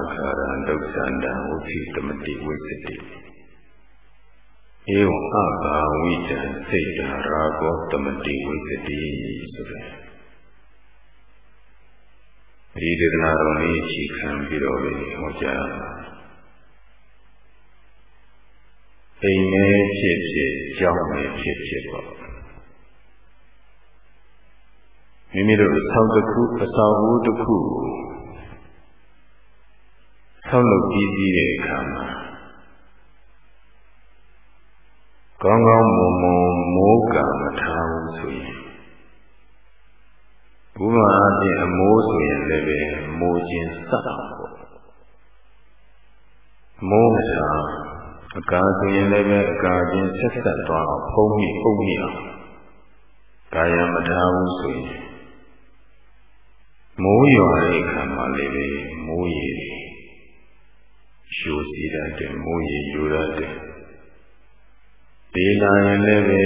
အခါရံဒုက္ခန္တံဝိသိတမတိဝိသတိဧဝံအဘာဝိတံစိတ်တရာဂောတမတိဝိသတိဆိုတဲ့ဒီဒေသနာတော်လေးအခြေခံပြီးတော့လည်းဟောကြားအိမ်မဲဖြစ်ဖြစ်ကြောင်းမဲဖြစ်ဖြစ်ပေါ့မိမိတို့အဆောက်တစ်ခုအဆောက်အဦတစ်ခု ဆောက်လုပ်ပြီးပြီးတဲ့အခါမှာကောင်းကောင်းမွန်မွန်မိုးကမထားဘူးဆိုရင်ဘုရားအပြင်အမိုးဆိုရင်လည်းပဲမိုးခြင်းစတာပေါ့မိုးမထားအကာဆိုရင်လည်းပဲအကာချင်းဆက်ဆက်သွားအောင်ဖုံးမိအုပ်မိအောင်ကာယမထားဘူးဆိုရင်မိုးရွာတဲ့အခါမှာလည်းပဲမိုးရေ ရှိုးစီတတ်တယ်မိုးရေယူတတ်တယ်ဒေလာရင်လည်းပဲ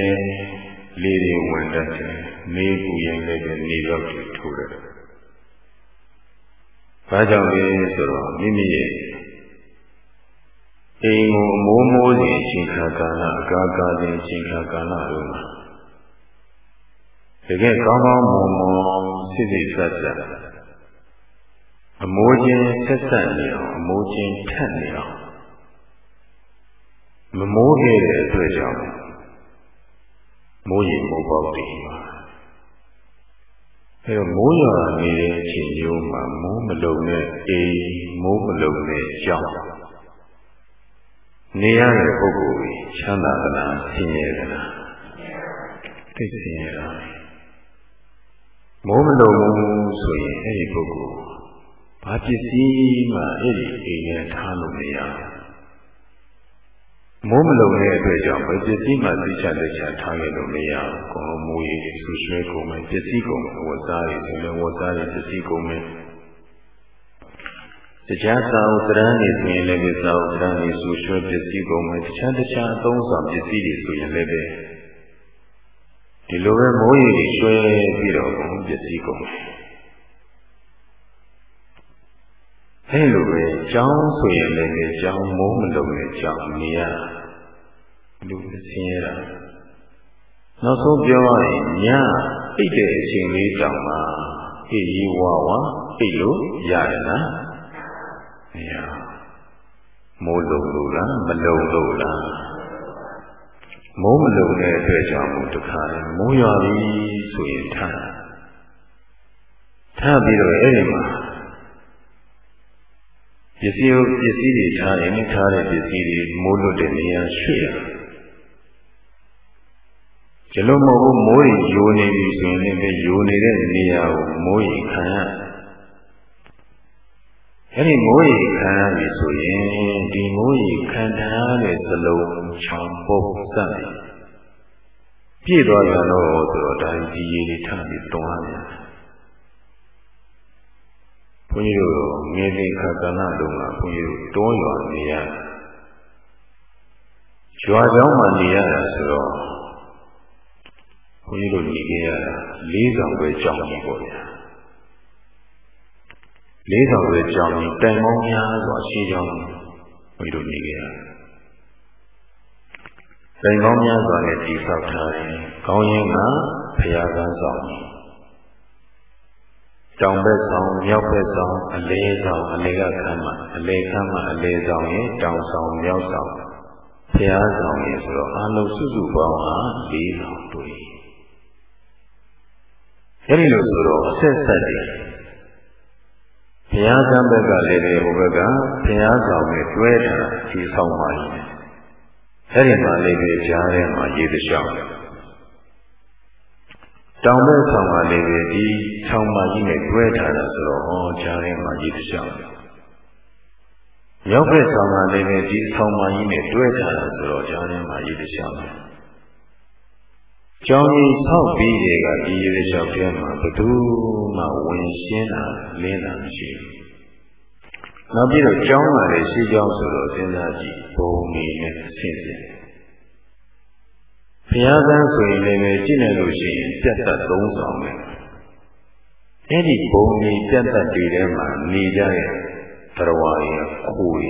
လေတွေဝင်တတ်တယ်နေပူရင်လည်းပဲနေတော့ထိုးတယ်ဘာကြောင့်လဲဆိုတော့မိမိရဲ့အိမ်ကိုအမိုးမိုးစဉ်အချိန်ခါကာလအကာကာစဉ်အချိန်ခါကာလတို့မှာတကယ်ကောင်းကောင်းမွန်မွန်စိစိဆက်ဆက် အမိုးချင်းဆက်ဆက်နေအောင်အမိုးချင်းထက်နေအောင်မမိုးခဲ့တဲ့အတွက်ကြောင့်မိုးရေမိုးပေါက်တည်မှာအဲတော့မိုးရွာနေတဲ့အချိန်မျိုးမှာမိုးမလုံတဲ့အိမ်မိုးမလုံတဲ့ကြောင့်နေရတဲ့ပုဂ္ဂိုလ်ကြီးချမ်းသာသလားဆင်းရဲသလားသိဆင်းရဲတာမိုးမလုံဘူးဆိုရင်အဲ့ဒီပုဂ္ဂိုလ် ဘာပစ္စည်းမှအဲ့ဒီအိမ်နဲ့ထားလို့မရမိုးမလုံတဲ့အတွက်ကြောင့်ဘယ်ပစ္စည်းမှသိချလက်ချထားရလို့မရဘူး။ကောမိုးရီဆူရွှဲကုန်မယ်ပစ္စည်းကုန်မယ်ဝတ်စားရည်ဆိုလည်းဝတ်စားရည်ပစ္စည်းကုန်မယ်တရားစာဥဒရန်နေဆိုရင်လည်းစာဥဒရန်နေဆူရွှဲပစ္စည်းကုန်မယ်တခြားတခြားအသုံးဆောင်ပစ္စည်းတွေဆိုရင်လည်းဒီလိုပဲမိုးရီရွှဲပြီးတော့ပစ္စည်းကုန်တယ် အဲလိုပဲကြောင်းဆိုရင်လည်းကြောင်းမိုးမလုံးနဲ့ကြောင်းနေရလူဆင်းရဲတာနောက်ဆုံးပြောရရင်ညအိတ်တဲ့အချိန်လေးတောင်မှအိတ်ရီဝါဝါအိတ်လို့ရတယ်လားမရမိုးလုံးလို့လားမလုံးလို့လားမိုးမလုံးတဲ့အတွက်ကြောင့်တခါမိုးရွာပြီဆိုရင်ထားထားပြီးတော့အဲ့ဒီမှာ ပစ္စည်းပစ္စည်းတွေထားရင်ထားတဲ့ပစ္စည်းတွေမိုးလွတ်တဲ့နေရာရွှေ့ရဒီလိုမဟုတ်ဘူးမိုးရီယိုနေပြီဆိုရင်လည်းယိုနေတဲ့နေရာကိုမိုးရီခံရအဲ့ဒီမိုးရီခံရပြီဆိုရင်ဒီမိုးရီခံထားတဲ့သလုံးချောင်းပုတ်စတယ်ပြည့်သွားကြတော့ဆိုတော့ဒါဒီရေတွေထပြီးတွန်းရတယ် ဘုန်းကြီးတို့ငယ်လေးခါကဏ္ဍတုန်းကဘုန်းကြီးတို့တောရွာနေရရွာကျောင်းမှာနေရတာဆိုတော့ဘုန်းကြီးတို့နေခဲ့ရတာလေးဆောင်ပဲကြောင်းကြီးပေါ့ဗျာလေးဆောင်ပဲကြောင်းကြီးတိုင်ပေါင်းများစွာရှိကြောင်းဘုန်းကြီးတို့နေခဲ့ရတိုင်ပေါင်းများစွာနဲ့တည်ဆောက်ထားတယ်။ကောင်းရင်ကဘုရားကန်းဆောင်ကြီး တောင်ဘက်ဆောင်မြောက်ဘက်ဆောင်အလဲဆောင်အလဲကခမ်းမှာအလဲခမ်းမှာအလဲဆောင်ရင်တောင်ဆောင်မြောက်ဆောင်ဖျားဆောင်ရင်ဆိုတော့အလုံးစုစုပေါင်းဟာ၄ဆောင်တွေ့အဲဒီလိုဆိုတော့အဆက်ဆက်တယ်ဘုရားကံဘက်ကလည်းပဲဟိုဘက်ကဘုရားဆောင်နဲ့တွဲထားဒီဆောင်ပါရင်အဲဒီမှာလည်းပဲကြားထဲမှာရေတလျှောက် တောင်ဘက်ဆောင်ပါလေပဲဒီဆောင်းပါကြီးနဲ့တွဲထားတာဆိုတော့ဟောကြားထဲမှာကြီးတစ်ချောင်းရောက်ဘက်ဆောင်ပါလေပဲဒီဆောင်းပါကြီးနဲ့တွဲထားတာဆိုတော့ကြားထဲမှာကြီးတစ်ချောင်းကျောင်းကြီးဆောက်ပြီးတဲ့ကဒီရေလျှောက်ထဲမှာဘသူမှဝင်ရှင်းတာလင်းတာမရှိဘူးနောက်ပြီးတော့ကျောင်းကလည်းရှိကျောင်းဆိုတော့စဉ်းစားကြည့်ဘုံနေနဲ့ဆင်းဆင်း ဘုရားသန်းဆိုရင်လည်းကြည့်နေလို့ရှိရင်ပြတ်သက်သုံးဆောင်မယ်အဲ့ဒီဘုံကြီးပြတ်တတ်တွေထဲမှာနေကြတဲ့တရားရခိုးရ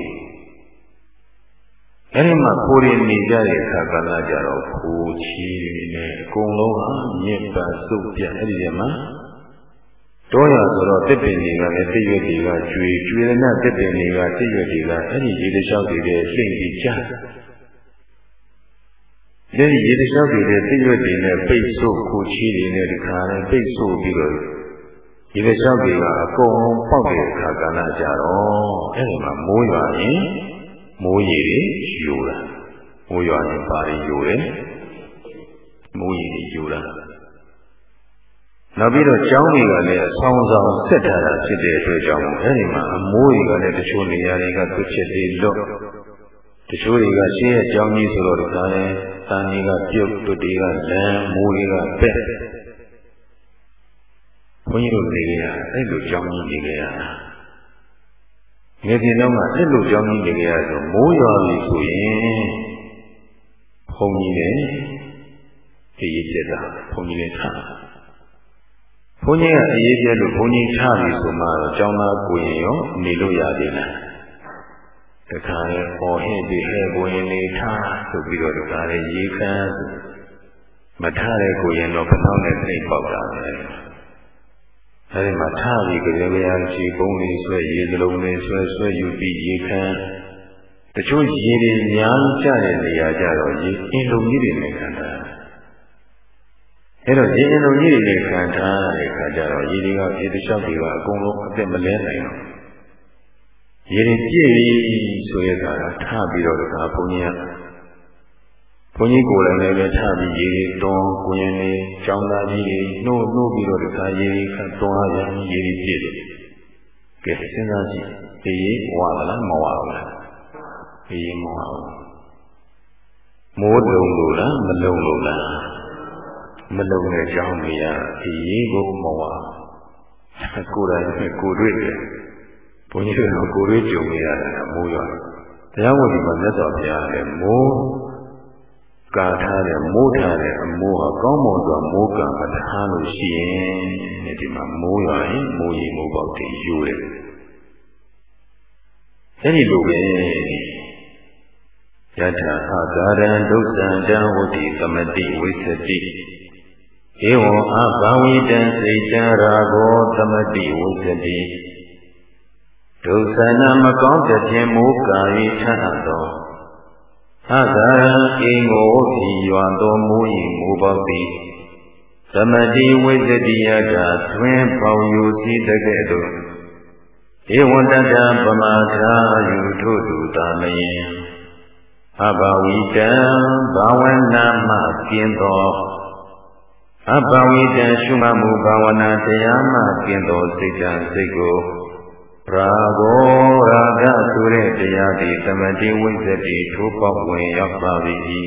အဲ့ဒီမှာခိုးရနေကြတဲ့အခါကလည်းကြတော့ခိုးချီနဲ့အကုန်လုံးဟာမြင့်ပါစုပ်ပြအဲ့ဒီထဲမှာတောရဆိုတော့တစ်ပင်တွေကလည်းတစ်ရွက်တွေကကျွေကျွေရဏတစ်ပင်တွေကတစ်ရွက်တွေကအဲ့ဒီရေတလျှောက်တွေတဲ့လှိမ့်ပြီးကြား ဒီရေတလျှောက်တွေတဲ့တစ်ရွက်တွေနဲ့ပိတ်ဆို့ခိုချီတွေနဲ့ဒီခါနဲ့ပိတ်ဆို့ပြီးတော့ရေတလျှောက်တွေကအကုန်လုံးပေါက်တဲ့အခါကလည်းကြတော့အဲ့ဒီမှာမိုးရွာရင်မိုးရေတွေယူတာမိုးရွာရင်ပါရင်ယူတယ်မိုးရေတွေယူတာနောက်ပြီးတော့ကျောင်းတွေကလည်းအဆောင်ဆောင်ဆက်ထားတာဖြစ်တဲ့အတွက်ကြောင့်အဲဒီမှာအမိုးတွေကလည်းတချို့နေရာတွေကသူ့ချက်တွေလွတ်တချို့တွေကရှင်းရဲ့ကျောင်းကြီးဆိုတော့ဒါလည်း တန်ကြီးကပြုတ်တွတွေကလမ်းမိုးတွေကပက်ဘုန်းကြီးတို့နေကြရအဲ့လိုကျောင်းကြီးနေကြရတာငယ်စဉ်တော့ကအဲ့လိုကျောင်းကြီးနေကြရဆိုမိုးရွာပြီဆိုရင်ဘုန်းကြီးလည်းတည်ရပြတာဘုန်းကြီးလည်းထားဘုန်းကြီးကအရေးပြလို့ဘုန်းကြီးထားပြီဆိုမှတော့ကျောင်းသားကိုရင်ရောနေလို့ရသေးလား တခါလေပေါ်ဟင်းပြီးဟဲ့ကိုရင်နေထားဆိုပြီးတော့တခါလေရေခမ်းမထားတဲ့ကိုရင်တော့ဘနှောင်းနဲ့နှိပ်ပေါက်တာပဲအဲဒီမှာထားပြီးကြရေရရှိကုန်းလေးဆွဲရေစလုံးလေးဆွဲဆွဲယူပြီးရေခမ်းတချို့ရေတွေများကြတဲ့နေရာကြတော့ရေအင်းလုံးကြီးတွေနဲ့ခံတာအဲ့တော့ရေအင်လုံးကြီးတွေနဲ့ခံထားတဲ့ခါကျတော့ရေတွေကရေတစ်လျှောက်တွေက အကုန်လုံးအသက်မလဲနိုင်တော့ ရေတွေပြည့်ပြီဆိုရတာထပြီးတော့ဒါဘုန်းကြီးကဘုန်းကြီးကိုယ်လည်းပဲထပြီးရေတွေတွန်းကိုရင်တွေကျောင်းသားကြီးတွေနှိုးနှိုးပြီးတော့ဒါရေတွေခတ်တွန်းရရင်ရေတွေပြည့်တယ်ကဲစဉ်းစားကြည့်ဒီရေဝါလားမဝါဘူးလားဒီရေမဝါဘူးမိုးလုံလို့လားမလုံလို့လားမလုံတဲ့ကြောင်းနေရဒီရေးကိုမဝါကိုယ်တိုင်ကိုယ်တွေ့တယ် ဘုန်းကြီးတို့ကိုယ်တွေ့ကြုံနေရတာမိုးရွာတရားဝတ်ဒီမှာမြတ်စွာဘုရားလည်းမိုးကာထားတဲ့မိုးထားတဲ့အမိုးဟာကောင်းမွန်စွာမိုးကံမထားလို့ရှိရင်ဒီမှာမိုးရွာရင်မိုးရီမိုးပေါက်တည်ယူတယ်အဲဒီလိုပဲယထာအာဂရံဒုက္ခံတံဝတိသမတိဝိသတိဧဝံအဘာဝိတံစိတ်တံရာဂောသမတိဝုဇတိ ဒုသနာမကောင်းတဲ့ခြင်းမိုးကာ၏ထပ်သောအသာရံအိငိုဤရွာတော်မူ၏မူပေါသည်သမတိဝိသတိယတာတွင်ပေါယူစီတကဲ့သို့ဧဝတတပမာသာယူထို့သူသာမယင်အဘဝိတံဘာဝနာမှကျင်းသောအပဝိတံရှုမှတ်မှုဘာဝနာတရားမှကျင့်သောစိတ်ဓာတ်စိတ်ကို ရာဂောရာဂဆိုတဲ့တရားဒီသမတိဝိသတိထိုးပေါက်ဝင်ရောက်ပါပြီ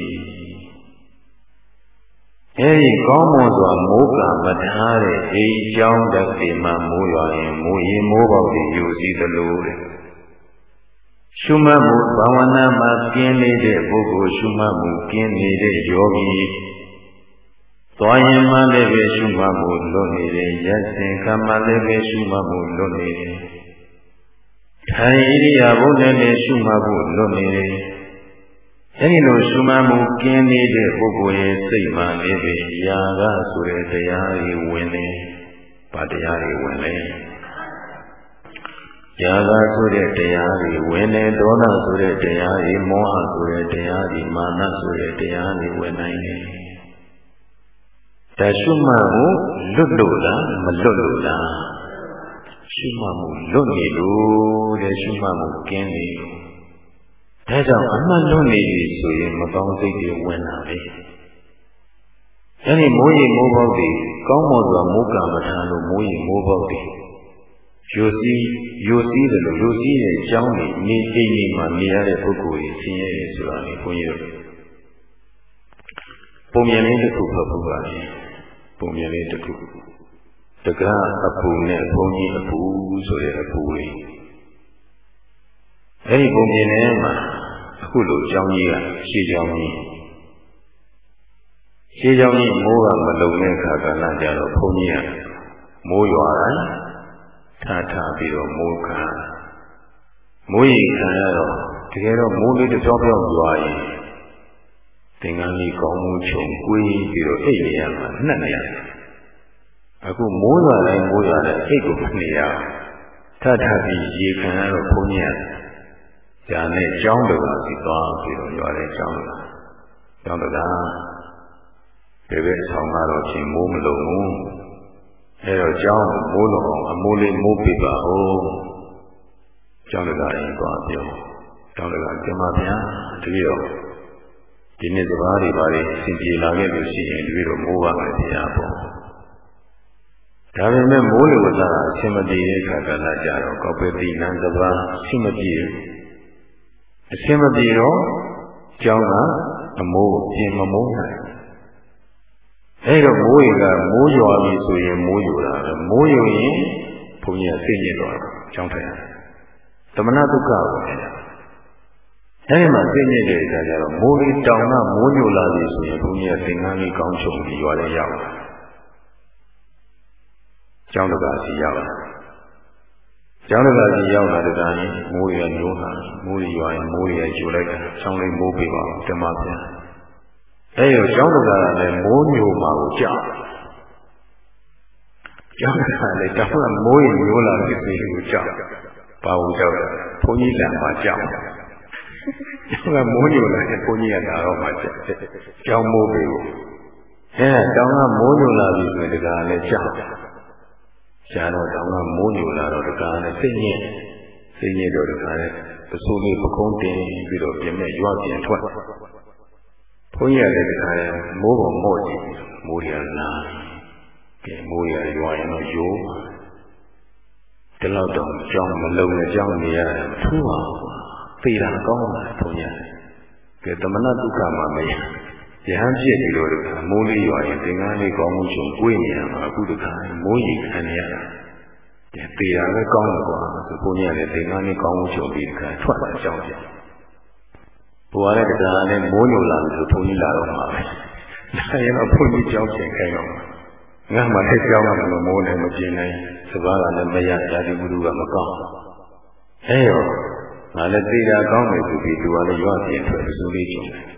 အဲဒီကောင်းမွန်စွာမိုးကမထားတဲ့အိမ်ကြောင်းတက်ဒီမှာမိုးရွာရင်မိုးရင်မိုးပေါက်ပြီးယူစည်းသလိုတဲ့ရှုမှတ်မှုဘာဝနာမှာကျင်းနေတဲ့ပုဂ္ဂိုလ်ရှုမှတ်မှုကျင်းနေတဲ့ယောဂီသွားရင်မှလည်းပဲရှုမှတ်ဖို့လွတ်နေတယ်ရက်စင်ကမှလည်းပဲရှုမှတ်ဖို့လွတ်နေတယ် ထိုင်ဣရိယာပုနဲ့လည်းရှုမှတ်ဖို့လွတ်နေတယ်အဲဒီလိုရှုမှတ်မှုကင်းနေတဲ့ပုဂ္ဂိုလ်ရဲ့စိတ်မှလည်းပဲယာကဆိုတဲ့တရားတွေဝင်နေဗာတရားတွေဝင်နေယာကဆိုတဲ့တရားတွေဝင်နေဒေါသဆိုတဲ့တရားတွေမောဟဆိုတဲ့တရားတွေမာနဆိုတဲ့တရားတွေဝင်နိုင်တယ်ဒါရှုမှတ်မှုလွတ်လို့လားမလွတ်လို့လား ရှုမှတ်မှုလွတ်နေလို့တဲ့ရှုမှတ်မှုကင်းနေလို့ဒါကြောင့်အမှန်လွတ်နေပြီဆိုရင်မကောင်းစိတ်တွေဝင်လာပြီအဲဒီမိုးရီမိုးပေါက်တွေကောင်းမွန်စွာမိုးကံမထားလို့မိုးရီမိုးပေါက်တွေယိုစီးယိုစီးတယ်လို့ယိုစီးရဲ့အကြောင်းတွေနေအိမ်ကြီးမှာနေရတဲ့ပုဂ္ဂိုလ်ကြီးဆင်းရဲဆိုတာလေဘုန်းကြီးတို့ပုံမြင်လေးတစ်ခုဖတ်ဖို့ပါလေပုံမြင်လေးတစ်ခု တကားအပူနဲ့ဘုံကြီးအပူဆိုတဲ့အပူလေးအဲဒီပုံမြင်ထဲမှာအခုလိုအကြောင်းကြီးကရှေးကြောင်းကြီးရှေးကြောင်းကြီးမိုးကမလုံတဲ့အခါကလည်းကြတော့ဘုံကြီးကမိုးရွာတိုင်းထထပြီးတော့မိုးခံမိုးရီခံရတော့တကယ်တော့မိုးလေးတစ်ကြောပြောင်းရွာရင်သင်္ကန်းလေးကောင်းမှုချုံကွေးပြီးတော့အိတ်ရရမှာနှက်နေရတယ် အခုမိုးရွာတိုင်းမိုးရွာတိုင်းအိတ်ကိုမနေရထထပြီးရေခံရတော့ဘုန်းကြီးရတယ်။ဒါနဲ့ကျောင်းတော်ကစီသွားပြီးတော့ရွာတဲ့ကျောင်းတော်။ကျောင်းတော်ကဒီဘက်ဆောင်ကတော့ချင်းမိုးမလုံးဘူး။အဲတော့ကျောင်းမိုးလုံးအောင်အမိုးလေးမိုးပြပါဦး။ကျောင်းတော်ကရင်သွားပြော။ကျောင်းတော်ကကျမဗျာတကယ်တော့ဒီနေ့စကားတွေပါလေအစဉ်ပြေလာခဲ့လို့ရှိရင်တကယ်တော့မိုးပါမယ်ဗျာပေါ့။ ဒါပေမဲ့မိုးလေဝသအဆင်မပြေတဲ့ခါကလည်းကြတော့ကောပတိနံတပါးအဆင်မပြေအဆင်မပြေတော့ကျောင်းကအမိုးပြင်မမိုးနိုင်အဲ့တော့မိုးရေကမိုးရွာပြီဆိုရင်မိုးယူတာပဲမိုးယူရင်ဘုန်းကြီးကသိညစ်သွားတယ်ကျောင်းထိုင်ရတယ်သမဏဒုက္ခကိုအဲဒီမှာသိညစ်တဲ့အခါကျတော့မိုးလေးတောင်ကမိုးညိုလာပြီဆိုရင်ဘုန်းကြီးကသင်္ကန်းလေးကောင်းချုပ်ပြီးရွာလေးရောက်လာ ကျောင်းတကာစီရောက်လာကျောင်းတကာစီရောက်လာတဲ့တိုင်းမိုးရညိုးလာမိုးရရွာရင်မိုးရယူလိုက်တာကျောင်းလေးမိုးပေးပါဓမ္မပြန်အဲရောကျောင်းတကာကလည်းမိုးညိုမှာကိုကြောက်ကျောင်းတကာလည်းတောင်ကမိုးရညိုးလာတဲ့စီကိုကြောက်ဘာလို့ကြောက်လဲဘုန်းကြီးလမ်းမှာကြောက်ကျောင်းကမိုးညိုလာတဲ့ဘုန်းကြီးကလာတော့မှကြောက်ကျောင်းမိုးပေးဖို့အဲတောင်ကမိုးညိုလာပြီဆိုရင်တကာလည်းကြောက် ရှားတော့တောင်ကမိုးညိုလာတော့တကားနဲ့စိတ်ညစ်စိတ်ညစ်တော့တကားနဲ့ပစိုးလေးပကုံးတင်ပြီးတော့ပြင်မဲ့ရွာပြင်ထွက်ဘုန်းကြီးကလည်းတကားနဲ့မိုးပေါ်မော့ကြည့်မိုးရလာကဲမိုးရရွာရင်တော့ယိုးဒီလောက်တော့ကြောင်းမလုံနဲ့ကြောင်းနေရတယ်ထူးပါဘူးသေတာကောင်းပါဘုန်းကြီးကဲသမဏဒုက္ခမှာမရ ရဟန်းဖြစ်ပြီးတော့မိုးလေးရွာရင်သင်္ကန်းလေးကောင်းမှုချုံကိုယ်နေရမှာအခုတခါမိုးရီခံရတာတေတာပဲကောင်းတယ်ကွာဆိုဘုန်းကြီးကလည်းသင်္ကန်းလေးကောင်းမှုချုံပြီးတခါထွက်လာကြောင်းပြန်ဘုရားလည်းတခါလည်းမိုးညိုလာလို့ဘုန်းကြီးလာတော့မှာပဲဒါရင်တော့ဘုန်းကြီးကြောင်းပြန်ခိုင်းတော့ငါမှလည်းကြောင်းမှမမိုးနဲ့မပြင်းနိုင်စဘာကလည်းမရဇာတိပုရုကမကောင်းအဲရောငါလည်းတေတာကောင်းတယ်ဆိုပြီးသူကလည်းရွာပြင်ထွက်စူးလေးချုံတယ်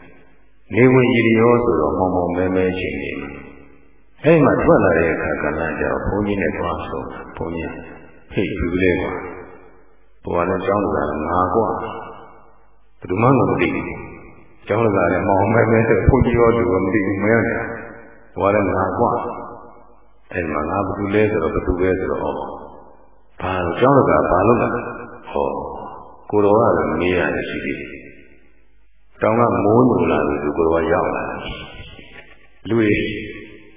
နေဝင်ရည်ရောဆိုတော့မောင်မောင်မဲမဲချိန်နေအဲ့မှာထွက်လာတဲ့အခါကလည်းကြောက်ဘုန်းကြီးနဲ့တွားဆုံးဘုန်းကြီးဟေ့ဒီလေးကွာဘုရားလည်းကြောင်းလာငါကွာဘယ်သူမှမသိဘူးကျောင်းလာလည်းမောင်မဲမဲဆိုဘုန်းကြီးရောသူကမသိဘူးမရဘူးဘုရားလည်းငါကွာအဲ့မှာငါဘယ်သူလဲဆိုတော့ဘယ်သူပဲဆိုတော့ဘာလို့ကျောင်းလာဘာလို့လဲဟောကိုတော်ကလည်းမေးရတယ်ရှိသေးတယ် တောင်ကမိုးညိုလာပြီသူကိုယ်ကရောက်လာလူတွေ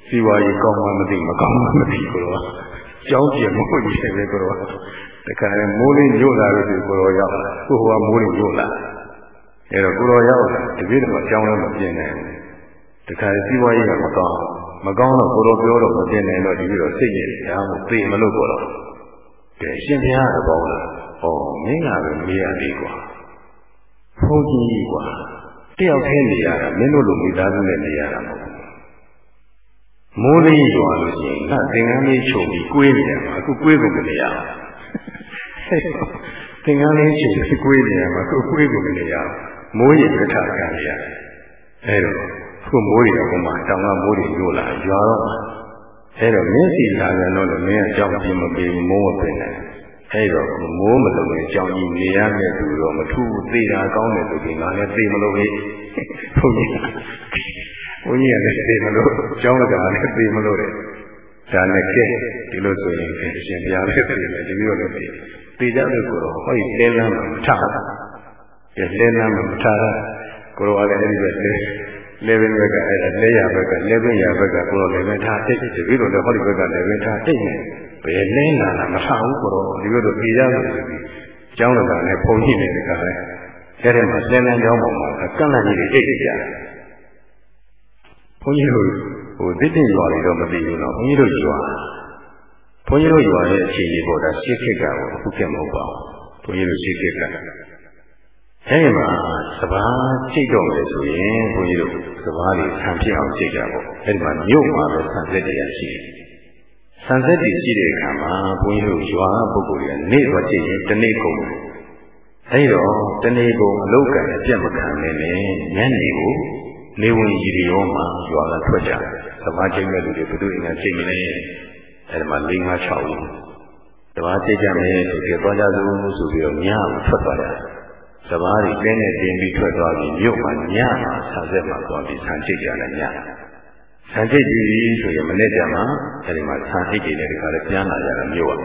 စီဝါကြီးကောင်းမှမသိမကောင်းမှမသိကိုယ်ကကြောင်းပြမိုးကြီးတယ်ပဲကိုယ်ကတခါလေမိုးလေးညိုလာလို့ဒီကိုယ်ကရောက်လာကိုယ်ကမိုးလေးညိုလာအဲတော့ကိုယ်တော်ရောက်လာတပြည့်တော့ကြောင်းလည်းမပြင်းနိုင်ဘူးတခါစီဝါကြီးကမကောင်းမကောင်းတော့ကိုယ်တော်ပြောတော့မပြင်းနိုင်တော့ဒီပြီးတော့စိတ်ညစ်တယ်အားမသိမလို့ပေါ်တော့ကဲရှင်ဘုရားကပေါင်းလာဟောမင်းကပဲမေးရသေးကွာ ဘုန်းကြီးကွာတယောက်တည်းနေရတာမင်းတို့လိုမိသားစုနဲ့နေရတာမဟုတ်ဘူးမိုးလေးရွာလို့ရှိရင်ငါသင်္ကန်းလေးချုပ်ပြီးကွေးနေတယ်မှာအခုကွေးကုန်မနေရဘူးသင်္ကန်းလေးချုပ်ပြီးကွေးနေရမှာအခုကွေးကုန်မနေရဘူးမိုးရေပြထခံနေရတယ်အဲတော့ခုမိုးရေတော့မှတောင်ကမိုးရေညို့လာရွာတော့အဲတော့မင်းစီလာပြန်တော့လည်းမင်းအကြောင်းပြမပေးဘူးမိုးမပင်နိုင် အဲ့တော့မိုးမလုံးနဲ့ကြောင်ကြီးနေရတဲ့သူတော့မထူးသေးတာကောင်းတယ်ဆိုပြီးငါလည်းသိမလို့ပဲဘုန်းကြီးဘုန်းကြီးကလည်းသိမလို့ကျောင်းကလည်းသိမလို့တဲ့ဒါနဲ့ကဲဒီလိုဆိုရင်အရှင်ဘုရားလည်းသိတယ်ဒီလိုလည်းသိသိကြလို့ကိုတော့ဟောဒီလဲလမ်းမှာမထကဲလဲလမ်းမှာမထကိုတော့လည်းအဲ့ဒီပဲလဲ လေဘင်းဘက်ကအဲ့ဒါလဲရဘက်ကလဲဘင်းရဘက်ကကိုတော့လည်းပဲထားတိတ်ဒီလိုလည်းဟောဒီဘက်ကလည်းပဲထားတိတ်နေဘယ်လင်းလာတာမထဘူးကိုတော့ဒီလိုတော့ပြေရလို့ဆိုပြီးကျောင်းတော်ကလည်းဘုံကြည့်နေတဲ့ကလည်းအဲ့ဒီမှာလင်းလန်းကျောင်းပေါ်မှာကန့်လန့်ကြီးတွေအိတ်ကြတယ်ဘုန်းကြီးတို့ဟိုတစ်တင်ရွာတွေတော့မသိဘူးနော်ဘုန်းကြီးတို့ရွာဘုန်းကြီးတို့ရွာရဲ့အခြေအနေပေါ်တာရှစ်ခေတ်ကအခုခေတ်မဟုတ်ပါဘူးဘုန်းကြီးတို့ရှစ်ခေတ်ကအဲဒီမှာစဘာကြိတ်တော့မယ်ဆိုရင်ဘုန်းကြီးတို့ စဘာတွေဆံဖြစ်အောင်ကြိတ်ကြပေါ့အဲဒီမှာမြို့မှာပဲဆံသက်တရားရှိတယ်ဆဆန်ဆက်တည်ရှိတဲ့အခါမှာဘုန်းကြီးတို့ရွာပုဂ္ဂိုလ်တွေကနေသွားကြည့်ရင်တနေ့ကုန်တယ်အဲဒီတော့တနေ့ကုန်အလုတ်ကန်အပြတ်မခံနေနဲ့ညနေကိုနေဝင်ရီရောမှာရွာကထွက်ကြတယ်သမားချင်းမဲ့လူတွေဘုသူအိမ်ကချိန်မလဲအဲဒီမှာ၄၅6ဦးတဘာသိကြမယ်ဆိုပြီးသွားကြစို့ဆိုပြီးတော့ညကိုထွက်သွားတယ် တဘာတွေတင်းနဲ့တင်းပြီးထွက်သွားပြီးမြို့မှာညမှာဆန်ဆက်မှာသွားပြီးဆန်ကြိတ်ကြတယ်ညဆန်ကြိတ်ပြီးဆိုရင်မနေ့ကမှအဲဒီမှာဆန်အိတ်တွေလည်းဒီခါလေးပြန်လာကြတာမြို့က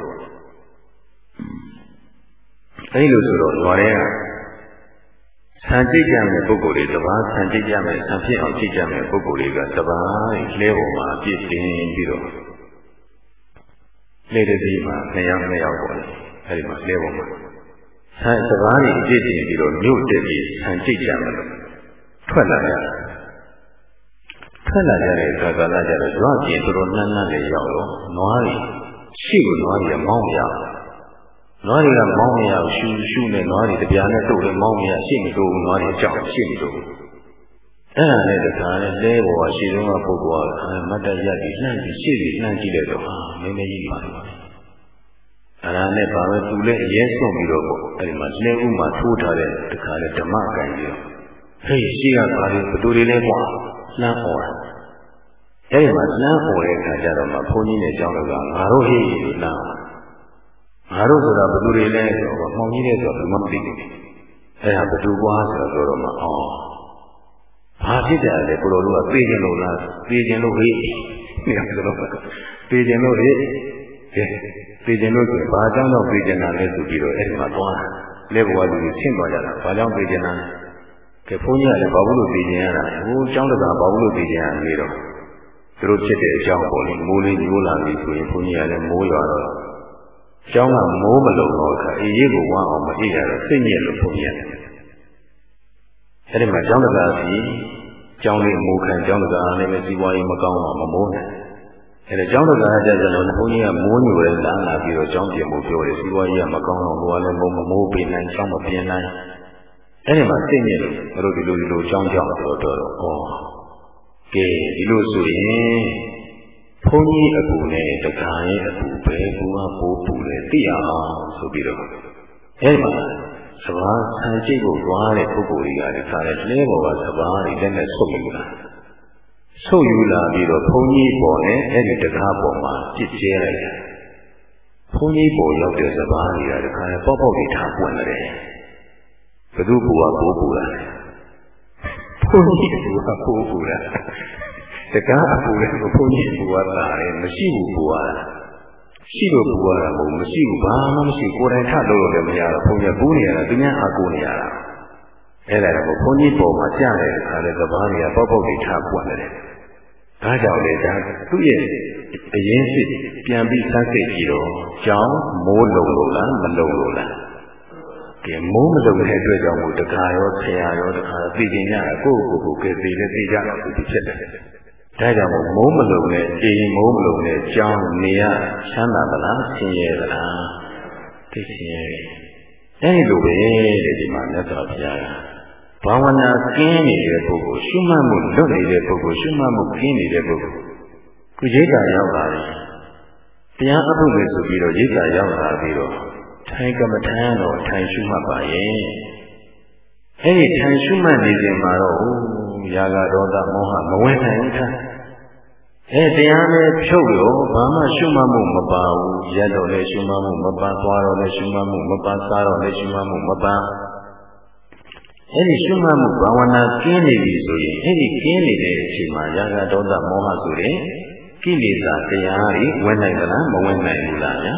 အဲဒီလိုဆိုတော့ရွာထဲကဆံကြိတ်ကြမယ်ပုဂ္ဂိုလ်တွေတပါးဆံကြိတ်ကြမယ်ဆံဖြစ်အောင်ကြိတ်ကြမယ်ပုဂ္ဂိုလ်တွေကတပါးလဲပေါ်မှာပြည့်တင်ပြီးတော့လေတည်းမှာနှစ်ယောက်နှစ်ယောက်ပေါ့လေအဲဒီမှာလဲပေါ်မှာ ဆံတပါးကြီးပြည့်တင်ပြီးတော့မြို့တက်ပြီးဆံကြိတ်ကြမယ်ထွက်လာရတယ်ထွက်လာကြတဲ့အခါကလည်းကျတော့ရွာပြင်တော်တော်နှမ်းနှမ်းလေးရောက်တော့နွားတွေရှိကိုနွားတွေမောင်းမရဘူးနွားတွေကမောင်းမရရှူရှူနဲ့နွားတွေတပြားနဲ့တို့လည်းမောင်းမရရှိမလို့နွားတွေကြောက်ရှိမလို့အဲ့ဒါနဲ့တခါနဲ့လဲပေါ်ကရှည်လုံးကပုဂ္ဂိုလ်ကမတ်တရက်ပြီးလှမ်းပြီးရှေ့ပြီးလှမ်းကြည့်လိုက်တော့ဟာနည်းနည်းကြီးပါလို့ အဲ့ဒါနဲ့ပါပဲသူလည်းအရင်ဆုံးပြီးတော့ပေါ့အဲ့ဒီမှာလဲဥမှာထိုးထားတဲ့တခါနဲ့ဓမ္မကန်ကြီးတော့ဟေးရှေ့ကပါလေဘသူတွေလဲကွာလှမ်းပေါ်တာအဲ့ဒီမှာလှမ်းပေါ်တဲ့အခါကျတော့မှဘုန်းကြီးနဲ့ကျောင်းတော်ကငါတို့ဟေးလို့လှမ်းငါတို့ဆိုတာဘယ်သူတွေလဲဆိုတော့မောင်ကြီးတဲ့ဆိုတော့မသိဘူးအဲ့ဒါဘယ်သူကွာဆိုတော့ပြောတော့မှအော်ဘာဖြစ်ကြလဲကိုလိုတို့ကသိကျင်လို့လားသိကျင်လို့ဟေးနေရာဆိုတော့သိကျင်လို့ဟေး ကဲသိကျင်လို့ဆိုဘာကြောင့်တော့သိကျင်တာလဲဆိုပြီးတော့အဲ့ဒီမှာသွားလက်ဘဝလူကြီးဆင့်သွားကြတာဘာကြောင့်သိကျင်တာကဲဘုန်းကြီးကလည်းဘာလို့သိကျင်ရတာဟိုကျောင်းတကာဘာလို့သိကျင်ရလဲတော့သူတို့ဖြစ်တဲ့အကြောင်းပေါ်လေမိုးလေးညိုးလာပြီဆိုရင်ဘုန်းကြီးကလည်းမိုးရွာတော့ကျောင်းကမိုးမလုံတော့အခါအေးရေးကိုဝမ်းအောင်မအေးရတော့စိတ်ညစ်လို့ဘုန်းကြီးရတယ်အဲ့ဒီမှာကျောင်းတကာစီကျောင်းလေးမိုးခံကျောင်းတကာလည်းပဲစီးပွားရေးမကောင်းတော့မမိုးနဲ့ အဲ့ဒါကျောင်းတကာကြကြတော့ဘုန်းကြီးကမိုးညိုရဲလာလာပြီးတော့ကျောင်းပြင်ဖို့ပြောတယ်စီးပွားရေးကမကောင်းတော့ဘုရားလည်းမိုးမမိုးပြင်နိုင်ကျောင်းမပြင်နိုင်အဲ့ဒီမှာစိတ်ညစ်လို့တို့ဒီလိုဒီလိုကျောင်းကျောင်းဆိုတော့တော့ဩကဲဒီလိုဆိုရင်ဘုန်းကြီးအကူနဲ့တက္ကရာရဲ့အကူပဲကူကပိုးပူတယ်သိရအောင်ဆိုပြီးတော့အဲ့မှာစဘာဆန်ကြည့်ဖို့သွားတဲ့ပုဂ္ဂိုလ်ကြီးကလည်းခါတဲ့လဲပေါ်ကစဘာတွေလက်နဲ့ဆုပ်ယူလာ ဆုပ်ယူလာပြီးတော့ဘုန်းကြီးပေါ်နဲ့အဲ့ဒီတက္ကရာပေါ်မှာပြစ်ကျဲလိုက်တယ်ဘုန်းကြီးပေါ်ရောက်တဲ့စဘာတွေကတခါပေါက်ပေါက်ကြီးထားပွင့်တယ်ဘသူပူကပိုးပူလာဘုန်းကြီးပူကပိုးပူလာတကားအပူလည်းဘုန်းကြီးပူရတာလည်းမရှိဘူးပူရတာရှိလို့ပူရတာမဟုတ်မရှိဘူးဘာမှမရှိကိုယ်တိုင်ထလို့လည်းမရတော့ဘုန်းကြီးပူနေရတာသူများအကူနေရတာအဲ့ဒါတော့ဘုန်းကြီးပေါ်မှာကြားတဲ့အခါလည်းကဘာတွေကပေါက်ပေါက်တွေထပွက်နေတယ် ဒါကြောင့်လေဒါသူ့ရဲ့အရင်စစ်ပြန်ပြီးဆန်းစစ်ကြည့်တော့ကြောင်းမိုးလုံလို့လားမလုံလို့လားကဲမိုးမလုံတဲ့အတွက်ကြောင့်မို့တခါရောဆရာရောတခါသိကျင်ရတာကိုယ့်ကိုယ်ကိုယ်ကဲသိလည်းသိကြတော့သူဖြစ်တယ်ဒါကြောင့်မိုးမလုံနဲ့အိမ်မိုးမလုံနဲ့ကြောင်းနေရချမ်းသာသလားဆင်းရဲသလားသိဆင်းရဲအဲဒီလိုပဲတဲ့ဒီမှာမြတ်စွာဘုရားက ဘာဝနာကင်းနေတဲ့ပုဂ္ဂိုလ်ရှုမှတ်မှုလွတ်နေတဲ့ပုဂ္ဂိုလ်ရှုမှတ်မှုကင်းနေတဲ့ပုဂ္ဂိုလ်ခုရိတ်တာရောက်လာတယ်တရားအထုလို့ဆိုပြီးတော့ရိတ်တာရောက်လာပြီးတော့ထိုင်ကမ္မထမ်းတော့ထိုင်ရှုမှတ်ပါရဲ့အဲဒီထိုင်ရှုမှတ်နေခြင်းမှာတော့ရာဂဒေါသမောဟမဝင်နိုင်ဘူးထားအဲတရားနဲ့ဖြုတ်လို့ဘာမှရှုမှတ်မှုမပါဘူးရက်တော့လည်းရှုမှတ်မှုမပါသွားတော့လည်းရှုမှတ်မှုမပါစားတော့လည်းရှုမှတ်မှုမပါ အဲ့ဒီရှုမှတ်မှုဘာဝနာကျင်းနေပြီဆိုရင်အဲ့ဒီကျင်းနေတဲ့အချိန်မှာရာဂဒေါသမောဟဆိုတဲ့ကိလေသာတရားတွေဝင်နိုင်သလားမဝင်နိုင်ဘူးလားဗျာ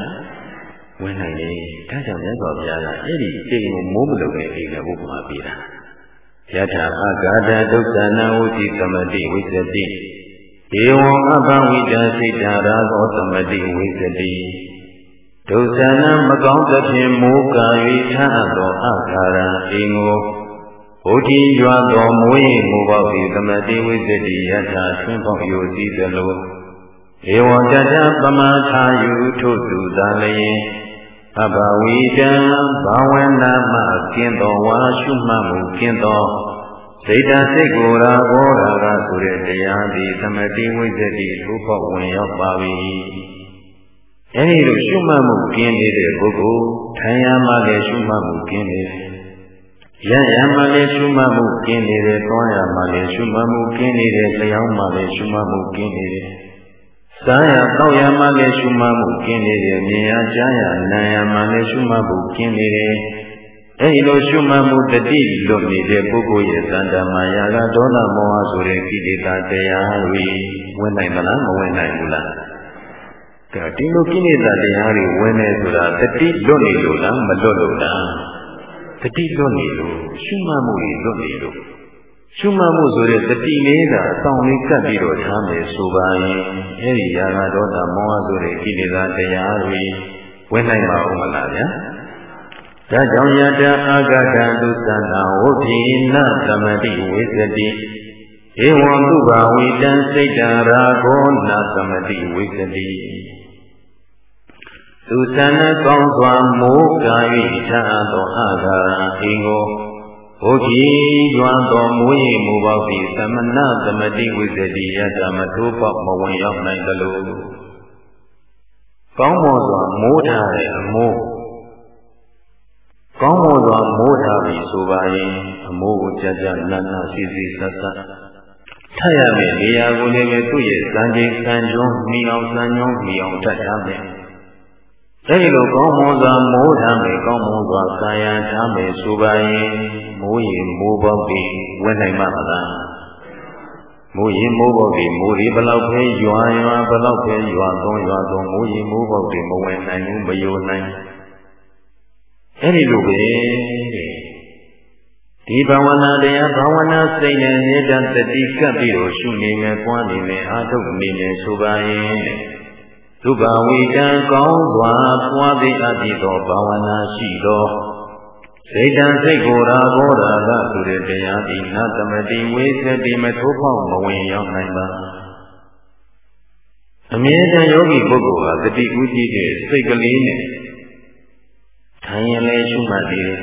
ဝင်နိုင်တယ်ဒါကြောင့်မြတ်စွာဘုရားကအဲ့ဒီအိမ်ကိုမိုးမလုပ်တဲ့အိမ်ကိုဥပမာပေးတာယထာအဂါဒဒုက္ခနာဝတိသမတိဝိသတိဧဝံအဘဝိတာစိတ်ဓာရာသောသမတိဝိသတိဒုက္ခနာမကောင်းသဖြင့်မိုးကာ၍ထားသောအခါရအိမ်ကို ဘုဒ္ဓီရွာသောမိုးရင်မိုးပေါက်၏သမတိဝိသတိယထာဆွင့်ပေါက်ယူစည်းသလိုဧဝံတတပမထာယုထုသူသာလျင်အဘဝိတံဘာဝနာမှကျင်းသောဝါရှုမှတ်မှုကျင်းသောစိတ်ဓာတ်စိတ်ကိုယ်ရာဘောရာကဆိုတဲ့တရားသည်သမတိဝိဇ္ဇတိထိုးပေါက်ဝင်ရောက်ပါ၏အဲဒီလိုရှုမှတ်မှုကင်းနေတဲ့ပုဂ္ဂိုလ်ထိုင်ရမှလည်းရှုမှတ်မှုကင်းနေတယ် ရရမှလည်းရှုမှတ်မှုကင်းနေတယ်တွန်းရမှလည်းရှုမှတ်မှုကင်းနေတယ်လျောင်းမှလည်းရှုမှတ်မှုကင်းနေတယ်စားရတောက်ရမှလည်းရှုမှတ်မှုကင်းနေတယ်မြင်ရကြားရနားရမှလည်းရှုမှတ်မှုကင်းနေတယ်အဲဒီလိုရှုမှတ်မှုတတိလွတ်နေတဲ့ပုဂ္ဂိုလ်ရဲ့သန္တာမာယာကဒေါသမောဟဆိုတဲ့ကိလေသာတရားတွေဝင်နိုင်မလားမဝင်နိုင်ဘူးလားကဲဒီလိုကိလေသာတရားတွေဝင်နေဆိုတာတတိလွတ်နေလို့လားမလွတ်လို့လား တတိလွတ်နေလို့ရှုမှတ်မှုတွေလွတ်နေလို့ရှုမှတ်မှုဆိုတဲ့တတိလေးကအဆောင်လေးကပ်ပြီးတော့ထားမယ်ဆိုပါရင်အဲဒီယာဂဒေါသမောဟဆိုတဲ့ကိလေသာတရားတွေဝင်နိုင်ပါဦးမလားဗျာဒါကြောင့်ယတအာဂတံသုသနာဝုပိနသမတိဝိသတိဧဝံသူဘာဝိတံစိတ်တရာဂောနသမတိဝိသတိ သူသနာကောင်းစွာမိုးကာ၍ထားသောအာဂာရအင်ကိုဘုရားကျွမ်းတော်မူ၏မူပေါသည်သမဏသမတိဝိသတိယတမထိုးပေါက်မဝင်ရောက်နိုင်သလိုကောင်းမွန်စွာမိုးထားတဲ့အမိုးကောင်းမွန်စွာမိုးထားပြီဆိုပါရင်အမိုးကိုကြကြနန်းနန်းစီစီဆက်ဆက်ထပ်ရမယ်နေရာကိုလည်းပဲသူ့ရဲ့စံချိန်စံကျွန်းမိအောင်စံကျွန်းမိအောင်ထပ်ရမယ် အဲဒီလိုကောင်းမွန်စွာမိုးထားမယ်ကောင်းမွန်စွာကာယံထားမယ်ဆိုပါရင်မိုးရင်မိုးပေါက်ပြီးဝင်နိုင်မှာမလားမိုးရင်မိုးပေါက်ပြီးမိုးဒီဘလောက်ပဲရွာရွာဘလောက်ပဲရွာသွန်းရွာသွန်းမိုးရင်မိုးပေါက်ပြီးမဝင်နိုင်ဘူးမယိုနိုင်အဲ့ဒီလိုပဲဒီဘာဝနာတရားဘာဝနာစိတ်နဲ့မေတ္တာတတိကပ်ပြီးတော့ရှုနေမယ်၊ပွားနေမယ်၊အာထုတ်နေမယ်ဆိုပါရင် သုဘဝိတံကောင်းစွာပွားသိအပ်ပြီးသောဘာဝနာရှိသောစိတ်တံစိတ်ကိုယ်ရာဘောဓာကဆိုတဲ့တရားဒီနသမတိဝိသတိမထိုးပေါက်မဝင်ရောက်နိုင်ပါအမြဲတမ်းယောဂီပုဂ္ဂိုလ်ဟာတတိဥတည်တဲ့စိတ်ကလေးနဲ့ထိုင်ရင်လည်းရှုမှတ်နေတယ်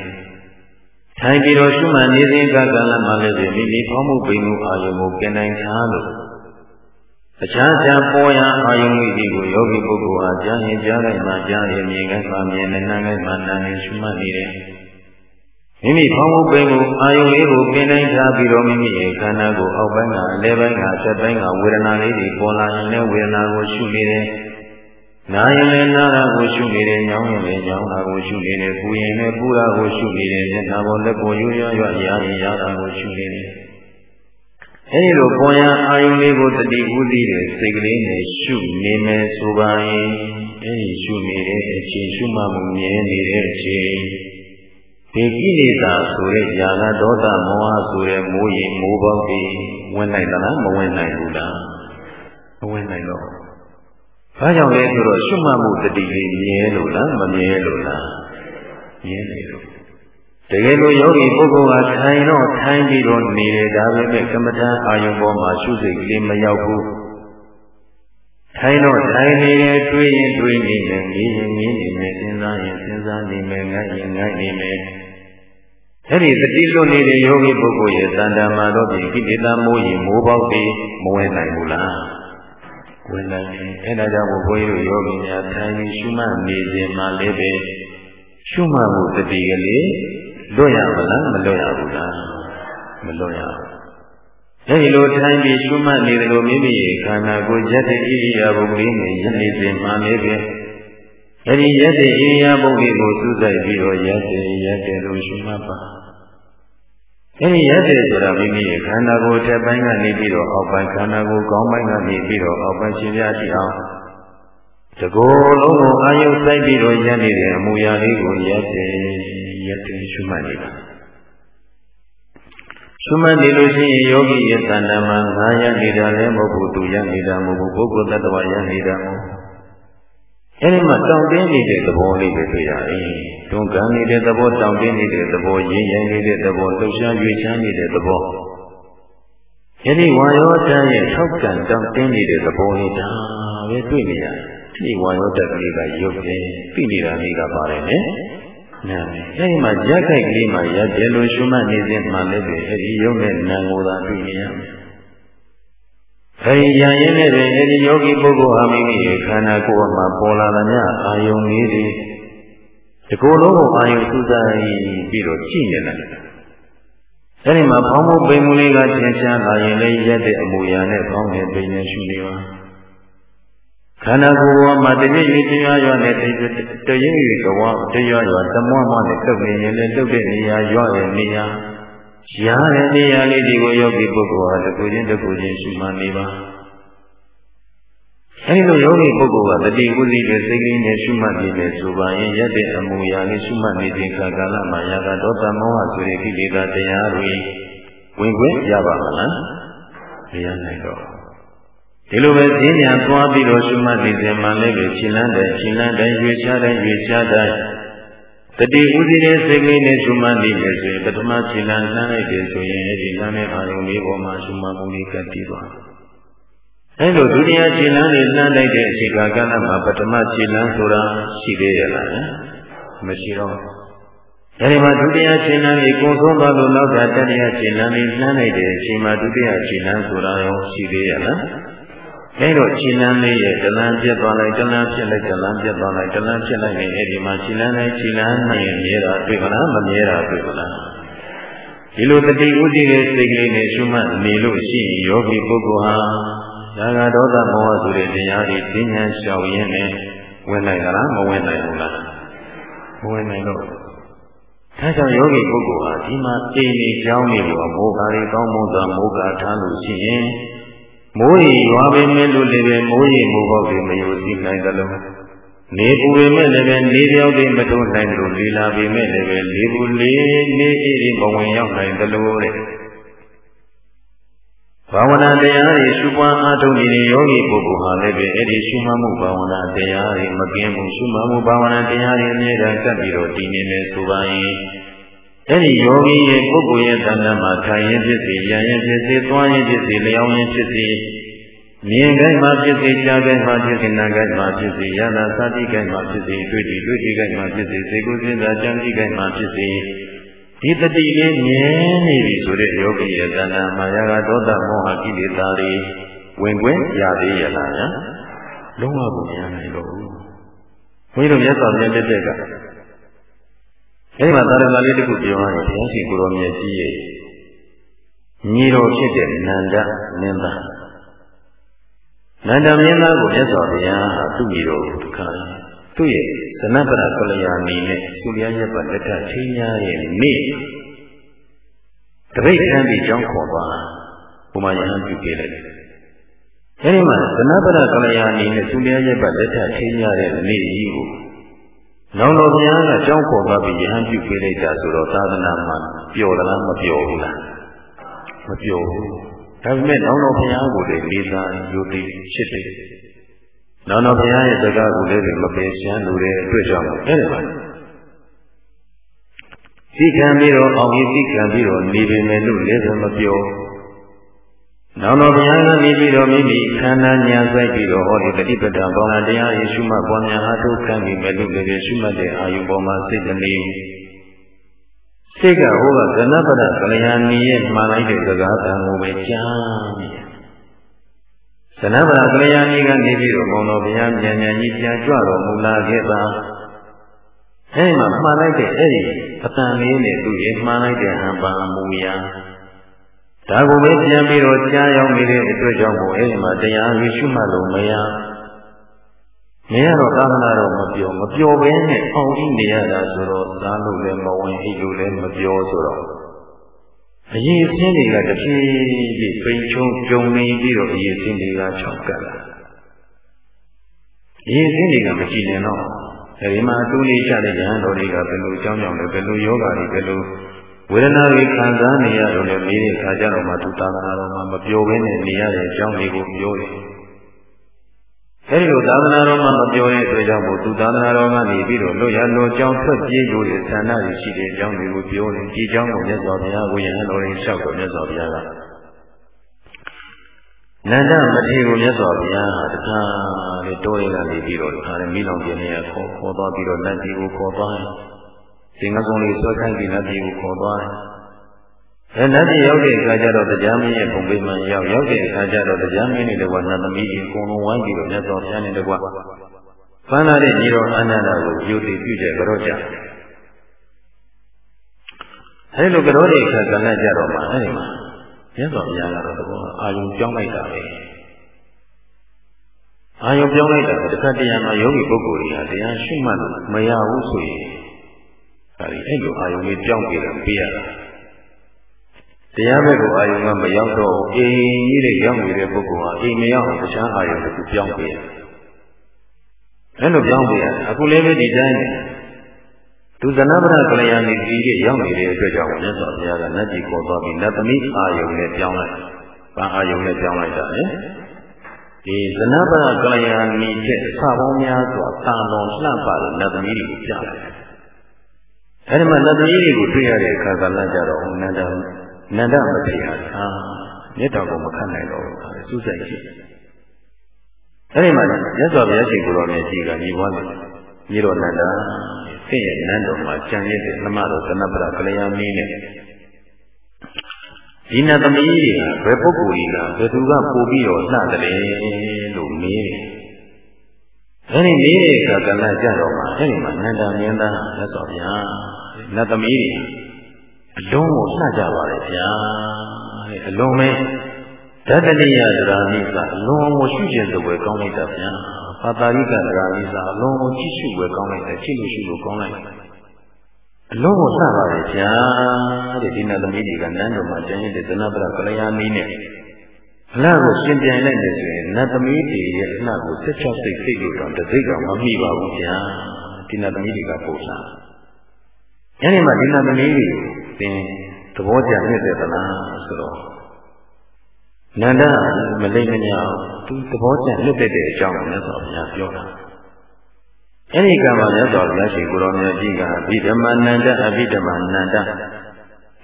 ထိုင်ပြီးတော့ရှုမှတ်နေစဉ်ကကာလမှာလည်းမိမိဖောင်းမှုပိန်မှုအာယုံကိုကျင်နိုင်ထားလို့ အခြားခြားပေါ်ရာအာယုံလေးတွေကိုယောဂီပုဂ္ဂိုလ်ဟာကြားရင်ကြားလိုက်မှကြားရင်မြင်လိုက်မှမြင်နေနားလိုက်မှနားနေရှုမှတ်နေတယ်မိမိဖောင်းမှုပိန်မှုအာယုံလေးကိုကျင်နိုင်ထားပြီးတော့မိမိရဲ့ခန္ဓာကိုအောက်ပိုင်းကအလယ်ပိုင်းကဆက်ပိုင်းကဝေဒနာလေးတွေပေါ်လာရင်လည်းဝေဒနာကိုရှုနေတယ်နာရင်လည်းနာတာကိုရှုနေတယ်ညောင်းရင်လည်းညောင်းတာကိုရှုနေတယ်ပူရင်လည်းပူတာကိုရှုနေတယ်မျက်နှာပေါ်လက်ပေါ်ရွရွရွရရင်ရတာကိုရှုနေတယ် အဲဒီလိုပေါ်ရန်အာယုလေးကိုတတိဥသိတဲ့စိတ်ကလေးနဲ့ရှုနေမယ်ဆိုပါရင်အဲဒီရှုနေတဲ့အချိန်ရှုမှမှုမြဲနေတဲ့အချိန်ဒီကိလေသာဆိုတဲ့ຢာကဒေါသမောဟဆိုတဲ့မိုးရင်မိုးပေါက်ပြီးဝင်နိုင်သလားမဝင်နိုင်ဘူးလားမဝင်နိုင်တော့ဘာကြောင့်လဲဆိုတော့ရှုမှတ်မှုတတိလေးမြဲလို့လားမမြဲလို့လားမြဲနေလို့ တကယ်လို့ယောဂီပုဂ္ဂိုလ်ကထိုင်တော့ထိုင်ပြီးတော့နေတယ်ဒါပေမဲ့ကမ္မထာအာယုံပေါ်မှာရှုစိတ်ကလေးမရောက်ဘူးထိုင်တော့ထိုင်နေတယ်တွေးရင်တွေးနေတယ်ငြင်းရင်ငြင်းနေမယ်စဉ်းစားရင်စဉ်းစားနေမယ်ငတ်ရင်ငတ်နေမယ်အဲ့ဒီတတိလွတ်နေတဲ့ယောဂီပုဂ္ဂိုလ်ရဲ့တန်တမာတော့ဒီကိလေသာမိုးရင်မိုးပေါက်ပြီးမဝင်နိုင်ဘူးလားဝင်နိုင်တယ်အဲဒါကြောင့်ဘုန်းကြီးတို့ယောဂီများထိုင်ပြီးရှုမှတ်နေခြင်းမှလည်းပဲရှုမှတ်မှုတတိကလေး လွတ်ရမလားမလွတ်ရဘူးလားမလွတ်ရဘူးအဲဒီလိုထိုင်ပြီးရှုမှတ်နေတယ်လို့မိမိရဲ့ခန္ဓာကိုယ်ရက်တဲ့ဣရိယာပုဂ္ဂိုလ်နဲ့ယနေခြင်းမှလည်းပဲအဲဒီရက်တဲ့ဣရိယာပုဂ္ဂိုလ်ကိုစူးစိုက်ပြီးတော့ရက်တဲ့ရက်တဲ့လို့ရှုမှတ်ပါအဲဒီရက်တယ်ဆိုတာမိမိရဲ့ခန္ဓာကိုယ်တစ်ပိုင်းကနေပြီးတော့အောက်ပိုင်းခန္ဓာကိုယ်ကောင်းပိုင်းကနေပြီးတော့အောက်ပိုင်းရှင်ပြရှိအောင်တကိုယ်လုံးကိုအာယုစိုက်ပြီးတော့ရက်နေတဲ့အမူအရာလေးကိုရက်တယ် ရက်တယ်ရှုမှတ်နေတာရှုမှတ်နေလို့ရှိရင်ယောဂီရဲ့တဏ္ဍာမှာငါရက်နေတာလည်းမဟုတ်ဘူးသူရက်နေတာမဟုတ်ဘူးပုဂ္ဂိုလ်တ attva ရက်နေတာမဟုတ်အဲဒီမှာတောင့်တင်းနေတဲ့သဘောလေးပဲတွေ့ရတယ်။တွန်းကန်နေတဲ့သဘောတောင့်တင်းနေတဲ့သဘောရင်းရင်နေတဲ့သဘောလှုပ်ရှားရွေ့ချမ်းနေတဲ့သဘော။ယနေ့ဝါယောတန်ရဲ့ထောက်ကန်တောင့်တင်းနေတဲ့သဘောလေးဒါပဲတွေ့နေရတယ်။ဒီဝါယောတန်ကလေးကရုပ်တယ်ပြီးနေတာလေးကပါတယ်လေ။နာမယ်။ အဲဒီမှာရက်ခိုက်ကလေးမှာရက်တယ်လို့ရှုမှတ်နေစဉ်မှလည်းပဲအဲဒီရုပ်နဲ့နာမ်ကိုသာတွေ့နေရမယ်။အအဲဒီရရင်နဲ့ပဲအဲဒီယောဂီပုဂ္ဂိုလ်ဟာမိမိရဲ့ခန္ဓာကိုယ်မှာပေါ်လာတဲ့အာယုန်လေးတွေဒီကိုယ်လုံးကိုအာယုန်စူးစိုက်ပြီးတော့ကြည့်နေတယ်အဲဒီမှာဖောင်းမှုပိန်မှုလေးကသင်ရှားလာရင်လည်းရက်တဲ့အမူအရာနဲ့ဖောင်းနေပိန်နေရှုနေပါ ခန္ဓာကိုယ်ပေါ်မှာတရည်တရားရွာနဲ့တရည်ရွကဝတရားရွာတမွားမနဲ့တုတ်နေရင်လည်းတုတ်တဲ့နေရာရွာရဲ့နေရာရှားတဲ့နေရာလေးတွေကိုယောဂီပုဂ္ဂိုလ်ဟာတကူချင်းတကူချင်းရှုမှနေပါအဲဒီလိုယောဂီပုဂ္ဂိုလ်ကတတိဥသိတဲ့စိတ်ကလေးနဲ့ရှုမှတ်နေတယ်ဆိုပါရင်ရက်တဲ့အမူအရာလေးရှုမှတ်နေခြင်းခါကာလမှာယာကဒေါသမောဟဆိုတဲ့ကိလေသာတရားတွေဝင်ခွင့်ရပါမလားမရနိုင်တော့ ဒီလိုပဲဈဉ္ညာသွားပြီးတော့ရှုမှတ်နေတယ်မှလည်းပဲရှင်းလန်းတယ်ရှင်းလန်းတယ်ရွေချတယ်ရွေချတယ်တတိဥသိတဲ့စိတ်ကလေးနဲ့ရှုမှတ်နေတယ်ဆိုရင်ပထမရှင်းလန်းလှမ်းလိုက်တယ်ဆိုရင်အဲဒီလမ်းတဲ့အာရုံလေးပေါ်မှာရှုမှတ်မှုလေးကတည်သွားတယ်အဲလိုဒုတိယခြေလမ်းတွေလှမ်းလိုက်တဲ့အချိန်ကကဏ္ဍမှာပထမခြေလမ်းဆိုတာရှိသေးရလားမရှိတော့အဲဒီမှာဒုတိယခြေလမ်းကြီးကိုဆုံးသွားလို့နောက်ကတတိယခြေလမ်းကြီးလှမ်းလိုက်တဲ့အချိန်မှာဒုတိယခြေလမ်းဆိုတာရောရှိသေးရလား အဲလိုခြေလမ်းလေးရဲ့တလန်းပြတ်သွားလိုက်တလန်းပြတ်လိုက်တလန်းပြတ်သွားလိုက်တလန်းပြတ်လိုက်နေအဲဒီမှာခြေလမ်းတိုင်းခြေလမ်းနဲ့မြဲတာတွေ့မလားမမြဲတာတွေ့မလားဒီလိုတတိဥဒိရဲ့စိတ်ကလေးနဲ့ရှုမှတ်နေလို့ရှိရင်ယောဂီပုဂ္ဂိုလ်ဟာဒါကဒေါသမောဟဆိုတဲ့တရားတွေသိဉာဏ်လျှောက်ရင်းနဲ့ဝင်နိုင်ကြလားမဝင်နိုင်ဘူးလားမဝင်နိုင်တော့ဒါကြောင့်ယောဂီပုဂ္ဂိုလ်ဟာဒီမှာတည်နေကြောင်းနေလို့မောဃာတွေကောင်းမွန်စွာမောဃာထားလို့ရှိရင် မိုးရီရွာပင်မဲ့လို့လည်းပဲမိုးရီမိုးပေါက်တွေမယိုသိနိုင်တယ်လို့နေပူပေမဲ့လည်းပဲနေပြောက်တွေမထုံးနိုင်လို့လီလာပေမဲ့လည်းပဲလေပူလေးနေအေးအေးမဝင်ရောက်နိုင်တယ်လို့တဲ့ဘာဝနာတရားတွေရှုပွားအားထုတ်နေတဲ့ယောဂီပုဂ္ဂိုလ်ဟာလည်းပဲအဲ့ဒီရှုမှတ်မှုဘာဝနာတရားတွေမကင်းမှုရှုမှတ်မှုဘာဝနာတရားတွေအမြဲတမ်းကပ်ပြီးတော့တည်နေတယ်ဆိုပါရင် အဲ့ဒီယောဂီရဲ့ပုဂ္ဂိုလ်ရဲ့တဏ္ဍာမှာထိုင်ရင်ဖြစ်စေ၊ရရင်ဖြစ်စေ၊သွားရင်ဖြစ်စေ၊လျောင်းရင်ဖြစ်စေမြင်ကြိုက်မှဖြစ်စေကြားကြိုက်မှဖြစ်စေနာကြိုက်မှဖြစ်စေရနာစသည်ကြိုက်မှဖြစ်စေတွေ့ကြည့်တွေ့ကြည့်ကြိုက်မှဖြစ်စေစေကုစဉ်းစားကြံကြည့်ကြိုက်မှဖြစ်စေဒီတတိလေးမြင်နေပြီဆိုတဲ့ယောဂီရဲ့တဏ္ဍာမာယာကဒေါသမောဟကိလေသာတွေဝင်ခွင့်ရသေးရလားညာလုံးဝကိုမရနိုင်တော့ဘူးဘုန်းကြီးတို့မြတ်စွာဘုရားတက်တက်က အဲဒီမှာသာရကလေးတစ်ခုပြောရရင်ဘုရားရှင်ကိုရောမြတ်ကြီးရဲ့ညီတော်ဖြစ်တဲ့နန္ဒမင်းသားနန္ဒမင်းသားကိုမြတ်စွာဘုရားသူ့ညီတော်ကိုတစ်ခါသူ့ရဲ့ဇနပရကလျာဏီနဲ့သူလျာရက်ပတ်လက်ထချင်းများရဲ့နေ့တပိတ်ဆန်းပြီးကြောင်းခေါ်သွားဘုမာယဟန်ပြုခဲ့လိုက်အဲဒီမှာဇနပရကလျာဏီနဲ့သူလျာရက်ပတ်လက်ထချင်းများတဲ့နေ့ကြီးကို နောင်တော်ဘုရားကကြောင်းခေါ်သွားပြီးယဟန်ပြုခဲ့လိုက်တာဆိုတော့သာသနာမှာပျော်သလားမပျော်ဘူးလားမပျော်ဘူးဒါပေမဲ့နောင်တော်ဘုရားကိုလည်းလေးစားယုံကြည်ချစ်တယ်နောင်တော်ဘုရားရဲ့စကားကိုလည်းမပယ်ရှင်းလို့တဲ့အတွက်ကြောင့်အဲ့ဒါပါသိခံပြီးတော့အောင်ရင်သိခံပြီးတော့နေပေမဲ့လို့လည်းမပြော နောင်တော်ဘုရားကနေပြီးတော့မိမိခန္ဓာညာဆိုင်ပြီးတော့ဟောဒီတတိပဒံဘောဂတရားယေရှုမပွားများအားထုတ်ခံပြီးမဲ့လို့လည်းရှုမှတ်တဲ့အာယုပေါ်မှာစိတ်ကနေစိတ်ကဟိုကဇနပဒကလျာဏီရဲ့မှားလိုက်တဲ့စကားတန်ကိုပဲကြားနေသနဗရာကလျာဏီကနေပြီးတော့ဘုံတော်ဘုရားဉာဏ်ဉာဏ်ကြီးပြန်ကြွတော်မူလာခဲ့တာအဲဒီမှာမှားလိုက်တဲ့အဲ့ဒီအတန်လေးနဲ့သူရဲ့မှားလိုက်တဲ့ဟံပါမူရာ ဒါကိုပဲပြန်ပြီးတော့ကြားရောက်နေတဲ့အတွက်ကြောင့်မို့အဲဒီမှာတရားရရှိမှလို့မရမရတော့သာသနာတော့မပြောမပြောဘဲနဲ့အောင်ပြီးနေရတာဆိုတော့သားလို့လည်းမဝင်အိတ်လို့လည်းမပြောဆိုတော့အရေးအင်းတွေကတဖြည်းဖြည်းပိန်ချုံကြုံနေပြီးတော့အရေးအင်းတွေက၆ကပ်လာအရေးအင်းတွေကမကြည့်နေတော့အဲဒီမှာအတူလေးချတဲ့ဉာဏ်တော်တွေကဘယ်လိုအကြောင်းကြောင့်လဲဘယ်လိုယောဂါတွေဘယ်လို ဝေဒနာတွေခံစားနေရတော့လဲမေးတဲ့အခါကျတော့မှသူသာသနာတော်မှာမပြောဘဲနဲ့နေရတဲ့အကြောင်းတွေကိုပြောတယ်အဲဒီလိုသာသနာတော်မှာမပြောတဲ့အတွက်ကြောင့်မို့သူသာသနာတော်ကနေပြီးတော့လွတ်ရလွန်ကြောင်းထွက်ပြေးလို့တဲ့ဆန္ဒတွေရှိတဲ့အကြောင်းတွေကိုပြောတယ်ဒီအကြောင်းကိုမြတ်စွာဘုရားကိုယဟန်တော်ရင်လျှောက်တော့မြတ်စွာဘုရားကနန္ဒမထေရကိုမြတ်စွာဘုရားဟာတခါလေတိုးရကနေပြီးတော့တခါလေမိလောင်ပြင်းနေရခေါ်ခေါ်သွားပြီးတော့နတ်ကြီးကိုခေါ်သွားတယ်။ သင်္ကကုံလေးဆွဲခိုင်းပြီးနတ်ကြီးကိုခေါ်သွားတယ်။အဲနတ်ပြည်ရောက်တဲ့အခါကျတော့တရားမင်းရဲ့ဘုံပိမှန်ရောက်ရောက်တဲ့အခါကျတော့တရားမင်းနဲ့တကွနတ်သမီးကြီးအကုန်လုံးဝိုင်းပြီးတော့မြတ်စွာဘုရားနဲ့တကွဖမ်းလာတဲ့ညီတော်အာနန္ဒာကိုယူတည်ပြုကြကြောကြအဲလိုကြောတဲ့အခါကလည်းကြတော့မှအဲဒီမှာမြတ်စွာဘုရားကတော့တကွအာယုံကြောင်းလိုက်တာပဲအာယုံပြောင်းလိုက်တာတစ်ခါတည်းမှာယောဂီပုဂ္ဂိုလ်တွေကတရားရှိမှလို့မရဘူးဆိုရင် အဲဒီအဲ့လိုအာယုံလေးပြောင်းပြတယ်ပေးရတာတရားမဲ့ကိုအာယုံကမရောက်တော့အိမ်ကြီးတွေရောက်နေတဲ့ပုဂ္ဂိုလ်ဟာအိမ်မရောက်အောင်တခြားအာယုံတစ်ခုပြောင်းပေးရအဲ့လိုပြောင်းပေးရအခုလည်းပဲဒီတိုင်းသူဇနဗရကလျာဏီတိတွေရောက်နေတဲ့အတွက်ကြောင့်မြတ်စွာဘုရားကနတ်ကြီးခေါ်သွားပြီးနတ်သမီးအာယုံနဲ့ပြောင်းလိုက်။ဘာအာယုံနဲ့ပြောင်းလိုက်တာလဲ။ဒီဇနဗရကလျာဏီတဲ့ဆပေါင်းများစွာတာတော်လှပတဲ့နတ်သမီးတွေကိုပြလိုက်။ အဲဒီမှာနတ်သမီးတွေကိုတွေ့ရတဲ့အခါကလည်းကြတော့နန္ဒနန္ဒမထေရအာမေတ္တာကိုမခံနိုင်တော့ဘူး။စူးစိုက်ရှိ။အဲဒီမှာမြတ်စွာဘုရားရှင်ကိုယ်တော်မြတ်ကြီးကညီဘွားတယ်။ညီတော်နန္ဒဆင့်ရဲ့နန်းတော်မှာကြံရည်တဲ့သမတော်သနပရကလျာမင်းနဲ့ဒီနတ်သမီးတွေကဘယ်ပုဂ္ဂိုလ်ကြီးကဘယ်သူကပို့ပြီးတော့လှတယ်လို့မေးတယ်။အဲဒီမေးတဲ့အခါကလည်းကြတော့မှအဲဒီမှာနန္ဒာမင်းသားလက်တော်ဗျာ နတ်သမီးတွေအလုံးကိုလှကြပါလေဗျာအလုံးမဲဓတ္တနိယဒရာနိသအလုံးကိုရှုကျင်စွယ်ကောင်းလိုက်တာဗျာပါတာရိကဒရာနိသအလုံးကိုကြည့်ရှုွယ်ကောင်းလိုက်တယ်ကြည့်လို့ရှုလို့ကောင်းလိုက်တယ်အလုံးကိုလှပါလေဗျာတဲ့ဒီနတ်သမီးတွေကနန်းတော်မှာကျန်ရတဲ့သနပရကလျာဏီနဲ့အလှကိုရှင်ပြန်လိုက်နေဆိုရင်နတ်သမီးတွေရဲ့အလှကိုဆက်ချက်စိတ်စိတ်လို့တော့တစိတ်ကမမိပါဘူးဗျာဒီနတ်သမီးတွေကပို့လာ ညနေမှာဒီနတ်သမီးတွေသင်သဘောကျမြင့်တဲ့သလားဆိုတော့နန္ဒမလိမ့်မညာသူသဘောကျမြင့်တဲ့အကြောင်းကိုမြတ်စွာဘုရားပြောတာအဲ့ဒီကံမှာမြတ်စွာဘုရားရှင်ကိုရောမြတ်ကြီးကအဘိဓမ္မာနန္ဒအဘိဓမ္မာနန္ဒ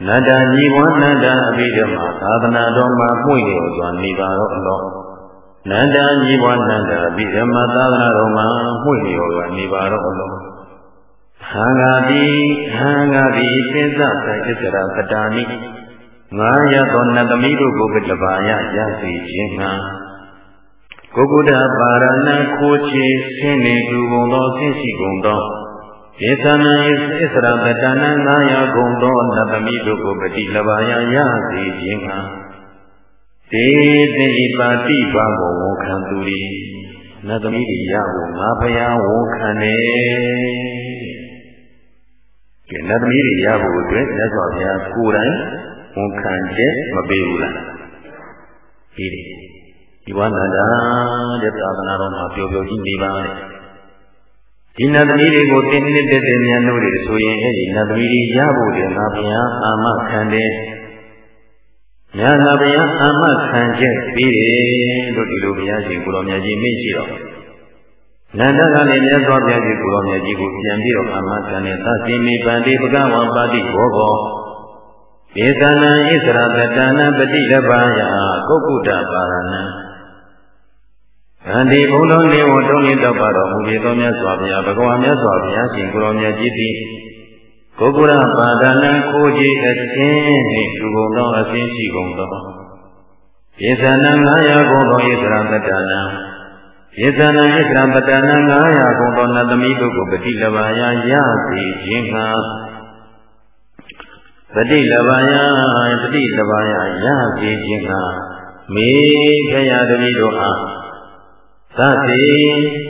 နန္ဒညီဝနန္ဒအဘိဓမ္မာသာသနာတော်မှာမှု့ရောစွာနေပါတော့အလောနန္ဒညီဝနန္ဒအဘိဓမ္မာသာသနာတော်မှာမှု့ရောစွာနေပါတော့အလော ဟံဃာတိဟံဃာတိသစ္စာဆိုင်ဣစရာကတာနိငါရသောနတ်သမီးတို့ကိုကတပါယရစေခြင်းငှာကိုကုဒ္ဒပါရဏခိုးချေဆင်းနေသူကုန်သောဆင်းရှိကုန်သောယေသနာဣစရပတနာငါရကုန်သောနတ်သမီးတို့ကိုပတိလပါယရစေခြင်းငှာတေတိပါတိပါဘောဝန်ခံသူ၏နတ်သမီးတွေရဖို့ငါဖယားဝန်ခံတယ် ကဲနတ်သမီးတွေရဖို့အတွက်မြတ်စွာဘုရားကိုယ်တိုင်ဝန်ခံချက်မပေးဘူးလားဒီဒီဝန္တန္တာတဲ့သာသနာတော်မှာပျော်ပျော်ကြီးနေပါလေဒီနတ်သမီးတွေကိုတင်းတင်းတက်တက်မြန်လို့တွေဆိုရင်အဲ့ဒီနတ်သမီးတွေရဖို့တဲ့ငါဘုရားအာမခံတယ်ညာနာဘုရားအာမခံချက်ပြီးတယ်လို့ဒီလိုဘုရားရှင်ကိုတော်မြတ်ကြီးမိတ်ရှိတော့ နန္ဒကလည်းမြတ်စွာဘုရားကြီးကိုတော်မြတ်ကြီးကိုပြန်ပြီးတော့အာမခံတဲ့သတိမိပန္တိပကဝံပါတိဘောဘောဒေသနာဣစရတတနာပတိလဘာယကုက္ကုတပါရဏံအန္တိဘုံတော်နေဝတုံးနေတော့ပါတော်မူပြီးသောမြတ်စွာဘုရားဘဂဝါမြတ်စွာဘုရားရှင်ကိုတော်မြတ်ကြီးသည်ကုက္ကုရပါဒနာကိုကြီးအခြင်းနှင့်သူကုန်သောအခြင်းရှိကုန်သောဒေသနာ900ကုန်သောဣစရတတနာ ယေသနာဣသရပတနာ900ခုသောနတ်သမီးတို့ကိုပတိလဘာယရစေခြင်းငှာပတိလဘာယပတိလဘာယရစေခြင်းငှာမေခရတမိတို့အားသတိ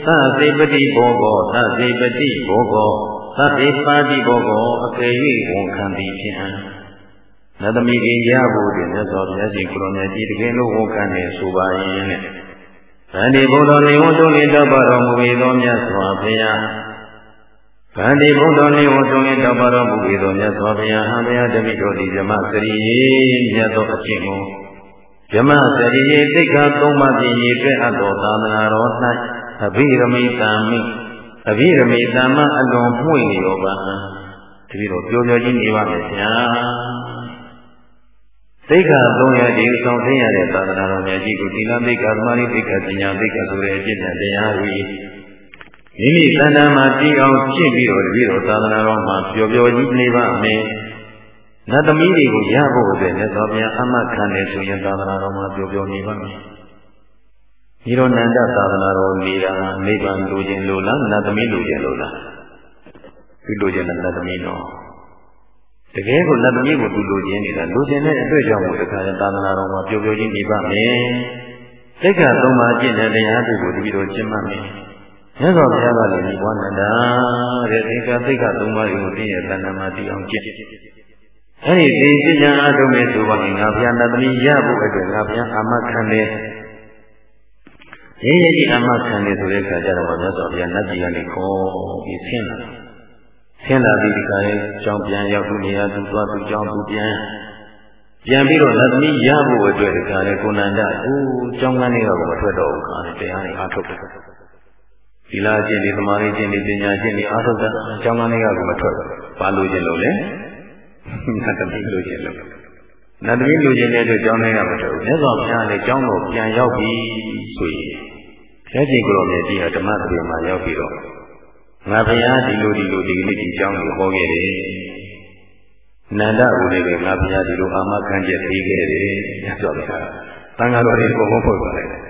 သတိပတိဘောကောသတိပတိဘောကောသတိပါတိဘောကောအကယ်၍ဝန်ခံသည်ဖြင့်နတ်သမီးကြီးရဖို့တွင်မြတ်စွာဘုရားရှင်ကိုရောင်မြတ်ကြီးတကယ်လို့ဝန်ခံနေဆိုပါရင်နဲ့ ဗန္တိဘုဒ္ဓနေဝတုလိတောပါတော်မူ၏သောမြတ်စွာဘုရားဗန္တိဘုဒ္ဓနေဝတုလိတောပါတော်မူ၏သောမြတ်စွာဘုရားဟံဘုရားတမိတော်ဒီဇမစရိယေမြတ်သောအကျင့်ကိုဇမစရိယေတိက္ခာသုံးပါးဖြင့်ရည်တွဲအပ်သောသာသနာတော်၌အဘိရမိတံမိအဘိရမိတံမအလွန်မှု့ရောပါတပည့်တော်ပြောပြောကြီးနေပါမယ်ဗျာ သိက္ခာ၃ရည်ဒီဆောင်သိရတဲ့သာသနာတော်မြတ်ကြီးကိုသီလသိက္ခာသမာဓိသိက္ခာပညာသိက္ခာဆိုတဲ့အကျင့်နဲ့တရားတွေမိမိသဏ္ဍာန်မှာတည်အောင်ကျင့်ပြီးတော့တပည့်တော်သာသနာတော်မှာပျော်ပျော်ကြီးနေပါမယ်နတ်သမီးတွေကိုရဖို့အတွက်မြတ်စွာဘုရားအမှတ်ခံတယ်ဆိုရင်သာသနာတော်မှာပြောပြောနေပါမယ်ဒီတော့နန္ဒသာသနာတော်နေတာနိဗ္ဗာန်လိုချင်လို့လားနတ်သမီးလိုချင်လို့လားဒီလိုချင်တဲ့နတ်သမီးတော့တ ကယ်ကိုနတ်သမီးကိုသူလိုချင်နေတာလိုချင်တဲ့အတွေ့အကြုံကိုတခါရင်သာသနာတော်မှာပြောပြောချင်းနေပါမယ်သိက္ခာသုံးပါးကျင့်တဲ့တရားတွေကိုဒီလိုကျင့်မှမယ်မြတ်စွာဘုရားကလည်းဒီဘဝနန္ဒာတဲ့သိက္ခာသိက္ခာသုံးပါးကိုသိရဲ့တဏ္ဍာမှာတည်အောင်ကျင့်အဲ့ဒီဒီပညာအထုံးမဲ့ဆိုပါရင်ငါဘုရားနတ်သမီးရဖို့အတွက်ငါဘုရားအာမခံတယ်ရေးရည်အာမခံတယ်ဆိုတဲ့အခါကျတော့မြတ်စွာဘုရားနတ်ပြည်ကနေခေါ်ပြီးဆင်းလာဆ င်းလာပြီးဒီခါလေးကြောင်းပြန်ရောက်သူနေရာသူသွားသူကြောင်းသူပြန်ပြန်ပြီးတော့လက်သမီးရဖို့အတွက်ဒီခါလေးကိုနန္ဒဦးကြောင်းကန်းလေးတော့မထွက်တော့ဘူးခါလေးတရားလေးအားထုတ်တယ်ဒီလာခြင်းဒီသမာဓိခြင်းဒီပညာခြင်းဒီအားထုတ်တာကြောင်းကန်းလေးကမထွက်ဘာလို့ခြင်းလို့လဲနတ်သမီးလိုခြင်းလို့နတ်သမီးလိုခြင်းတဲ့အတွက်ကြောင်းလေးကမထွက်ဘူးမြတ်စွာဘုရားလည်းကြောင်းတော်ပြန်ရောက်ပြီဆိုရင်ဘုရားရှင်ကိုယ်တော်မြတ်ကြီးဟာဓမ္မသဘင်မှာရောက်ပြီးတော့ ငါဘုရားဒီလိုဒီလိုဒီကနေ့ဒီအကြောင်းကိုဟောခဲ့တယ်နန္ဒဦးလေးပဲငါဘုရားဒီလိုအာမခံချက်ပေးခဲ့တယ်ညဆိုပါလားတန်ဃာတော်တွေဘုံဘုံဖွင့်ပါလိုက်တယ်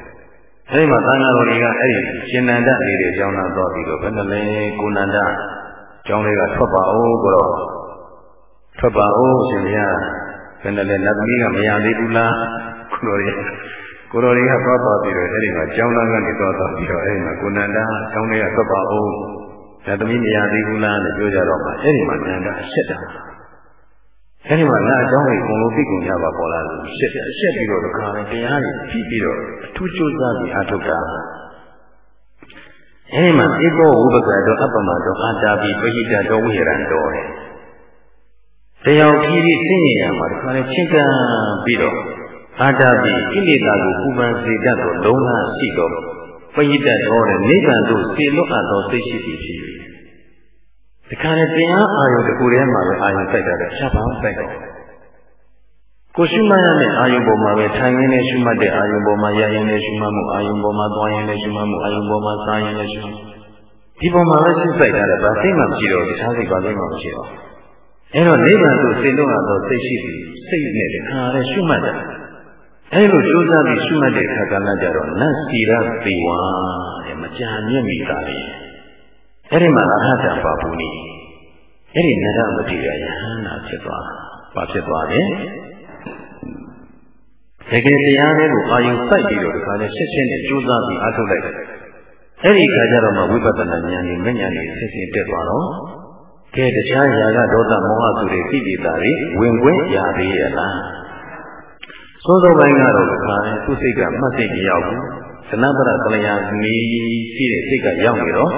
အဲဒီမှာတန်ဃာတော်တွေကအဲ့ဒီရှင်နန္ဒလေးတွေကျောင်းသားတော့ပြီးတော့ဘယ်နဲ့လဲကိုနန္ဒကျောင်းလေးကထွက်ပါအောင်ကိုတော့ထွက်ပါအောင်ရှင်ဘုရားဘယ်နဲ့လဲနတ်သမီးကမရသေးဘူးလားကိုတော်တွေကိုတော်တွေကသွားသွားပြီးတော့အဲ့ဒီမှာကျောင်းသားကနေသွားသွားပြီးတော့အဲ့ဒီမှာကိုနန္ဒကျောင်းလေးကထွက်ပါအောင် ဒါသမီးမရသေးဘူးလားလို့ပြောကြတော့မှအဲ့ဒီမှာနန္ဒအရှက်တာအဲ့ဒီမှာငါအကြောင်းကိုအကုန်လုံးသိကုန်ကြပါပေါ်လာလို့ရှက်အရှက်ပြီးတော့တခါလေတရားကြီးကြည့်ပြီးတော့အထူးကြိုးစားပြီးအထုတ်တာအဲ့ဒီမှာဧကောဝုပကတောအပ္ပမတောအာတာပိပဟိတတောဝိဟရံတောတယ်တရားကြီးကြီးသိနေရမှာတခါလေချင့်ကပ်ပြီးတော့အာတာပိကိလေသာကိုပူပန်စေတတ်သောလုံးဝရှိသောပဟိတတော်တဲ့နိဗ္ဗာန်သို့စေလွတ်အပ်သောစိတ်ရှိသည်ဖြစ်၍ ဒီခါနဲ့တရားအာယုတခုထဲမှာပဲအာယုစိုက်တာတဲ့ဖြတ်ပါစိုက်တော့ကိုရှုမှတ်ရမယ့်အာယုပေါ်မှာပဲထိုင်ရင်းနဲ့ရှုမှတ်တဲ့အာယုပေါ်မှာရရင်နဲ့ရှုမှတ်မှုအာယုပေါ်မှာသွားရင်နဲ့ရှုမှတ်မှုအာယုပေါ်မှာစားရင်နဲ့ရှုမှတ်ဒီပေါ်မှာပဲရှုစိုက်တာတဲ့ဘာသိမှမရှိတော့တခြားစိတ်ဘာသိမှမရှိတော့အဲတော့နိဗ္ဗာန်သို့စေလွတ်အပ်သောစိတ်ရှိသည်စိတ်နဲ့ဒီခါနဲ့ရှုမှတ်တာအဲလိုကြိုးစားပြီးရှုမှတ်တဲ့အခါကလည်းကြတော့နတ်စီရသေဝါတဲ့မကြာမြင့်မိတာလေ အဲ့ဒီမှာအဟတပါဘူးနီအဲ့ဒီနရမတိရယဟန္တာဖြစ်သွားဘာဖြစ်သွားလဲတကယ်တရားလေးကိုအာယုစိုက်ပြီးတော့ဒီခါနဲ့ရှင်းရှင်းနဲ့ကြိုးစားပြီးအားထုတ်လိုက်တယ်အဲ့ဒီခါကျတော့မှဝိပဿနာဉာဏ်နဲ့ဉာဏ်နဲ့ဆက်ရှင်တက်သွားတော့ကဲတရားရာဂဒေါသမောဟဆိုတဲ့ကိလေသာတွေဝင်ခွင့်ရသေးရဲ့လားသိုးသောပိုင်းကတော့ခါရင်သူ့စိတ်ကမှတ်စိတ်မရောက်ဘူးသနပရကလျာနီးရှိတဲ့စိတ်ကရောက်နေတော့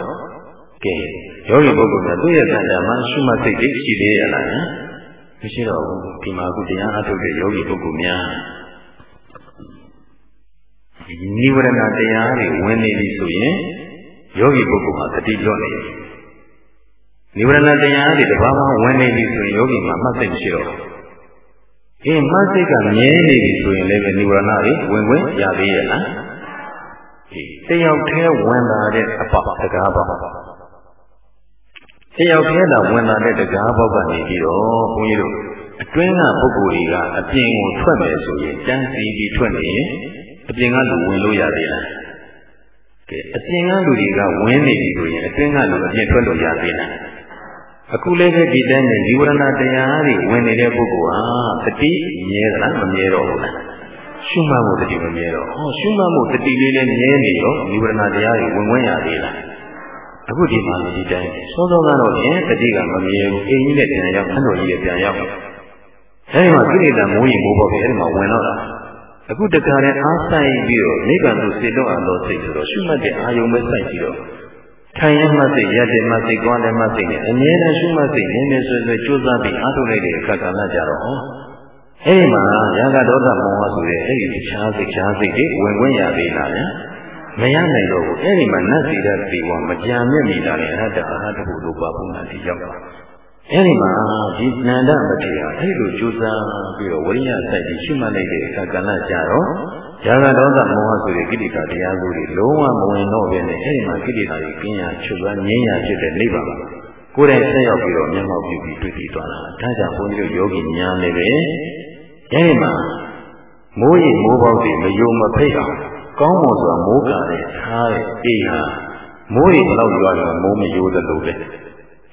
ကဲယောဂီပုဂ္ဂိုလ်ကသူ့ရဲ့ကံကြမှာရှုမှတ်စိတ်တွေရှိသေးရလားမရှိတော့ဘူးဒီမှာအခုတရားအထုတ်တဲ့ယောဂီပုဂ္ဂိုလ်များနိဝရဏတရားတွေဝင်နေပြီဆိုရင်ယောဂီပုဂ္ဂိုလ်ဟာတတိလွတ်နေတယ်နိဝရဏတရားတွေတဘာမှဝင်နေပြီဆိုရင်ယောဂီမှာမှတ်စိတ်မရှိတော့ဘူးအေးမစိတ်ကမြဲနေပြီဆိုရင်လည်းနိဝရဏတွေဝင်ဝင်ရသေးရဲ့လားအေးတယောက်တည်းဝင်လာတဲ့အပတကားပေါ့ တယောက်တည်းသာဝင်လာတဲ့တကားပေါက်ကနေပြီးတော့ဘုန်းကြီးတို့အတွင်းကပုဂ္ဂိုလ်တွေကအပြင်ကိုထွက်မယ်ဆိုရင်တန်းစီပြီးထွက်နေရင်အပြင်ကလူဝင်လို့ရသေးလားကဲအပြင်ကလူတွေကဝင်နေပြီဆိုရင်အတွင်းကလူအပြင်ထွက်လို့ရသေးလားအခုလည်းပဲဒီတိုင်းနဲ့ဒီဝရဏတရားတွေဝင်နေတဲ့ပုဂ္ဂိုလ်ဟာတတိမြဲသလားမမြဲတော့ဘူးလားရှုမှတ်မှုတတိမမြဲတော့ဟောရှုမှတ်မှုတတိလေးလည်းမြဲနေရောဒီဝရဏတရားတွေဝင်ဝင်ရသေးလား အခုဒီမှာဒီတိုင်းစောစောကတော့ရင်တတိကမမြဲဘူးအိမ်ကြီးနဲ့ပြန်ရောက်ခန်းတော်ကြီးနဲ့ပြန်ရောက်အဲဒီမှာကိလေသာမိုးရင်မိုးပေါ့ပဲအဲဒီမှာဝင်တော့တာအခုတခါတည်းအားဆိုင်ပြီးတော့နိဗ္ဗာန်ကိုစေတော့အောင်လို့စိတ်ဆိုတော့ရှုမှတ်တဲ့အာယုံပဲစိုက်ပြီးတော့ထိုင်ရမှစိတ်ရတဲ့မှစိတ်သွားတယ်မှစိတ်နဲ့အမြဲတမ်းရှုမှတ်စိတ်နည်းနည်းဆွေးဆွေးကြိုးစားပြီးအားထုတ်လိုက်တဲ့အခါကလည်းကြတော့အဲဒီမှာရာဂဒေါသမောဟဆိုတဲ့အဲဒီတခြားစိတ်ခြားစိတ်တွေဝင်ဝင်ရသေးလားဗျာ မရနိုင်တော့ဘူးအဲဒီမှာနတ်စီရတိဝမကြံမြင့်မိတာလေအရဟတအရဟတဘုလိုပါဘုနာတိရောက်တာအဲဒီမှာဒီနန္ဒမထေရအဲဒီလိုကြိုးစားပြီးတော့ဝိရိယစိုက်ပြီးရှုမှတ်လိုက်တဲ့အခါကလည်းကြတော့ရာဂဒေါသမောဟဆိုတဲ့ကိလေသာတရားတွေလုံးဝမဝင်တော့ဘဲနဲ့အဲဒီမှာကိလေသာတွေကင်းရချုပ်သွားငြိမ်းရဖြစ်တဲ့နိဗ္ဗာန်ကိုယ်တိုင်ဆက်ရောက်ပြီးတော့မျက်မှောက်ပြုပြီးတွေ့ပြီးသွားတာဒါကြောင့်ဘုန်းကြီးတို့ယောဂီများလည်းပဲအဲဒီမှာမိုးရိပ်မိုးပေါက်တွေမယုံမဖိတ်အောင် ကောင်းမွန်စွာမိုးကာတဲ့ထားတဲ့အိမ်ဟာမိုးရိပ်ဘလောက်ရွာတယ်မိုးမယိုးသလိုပဲ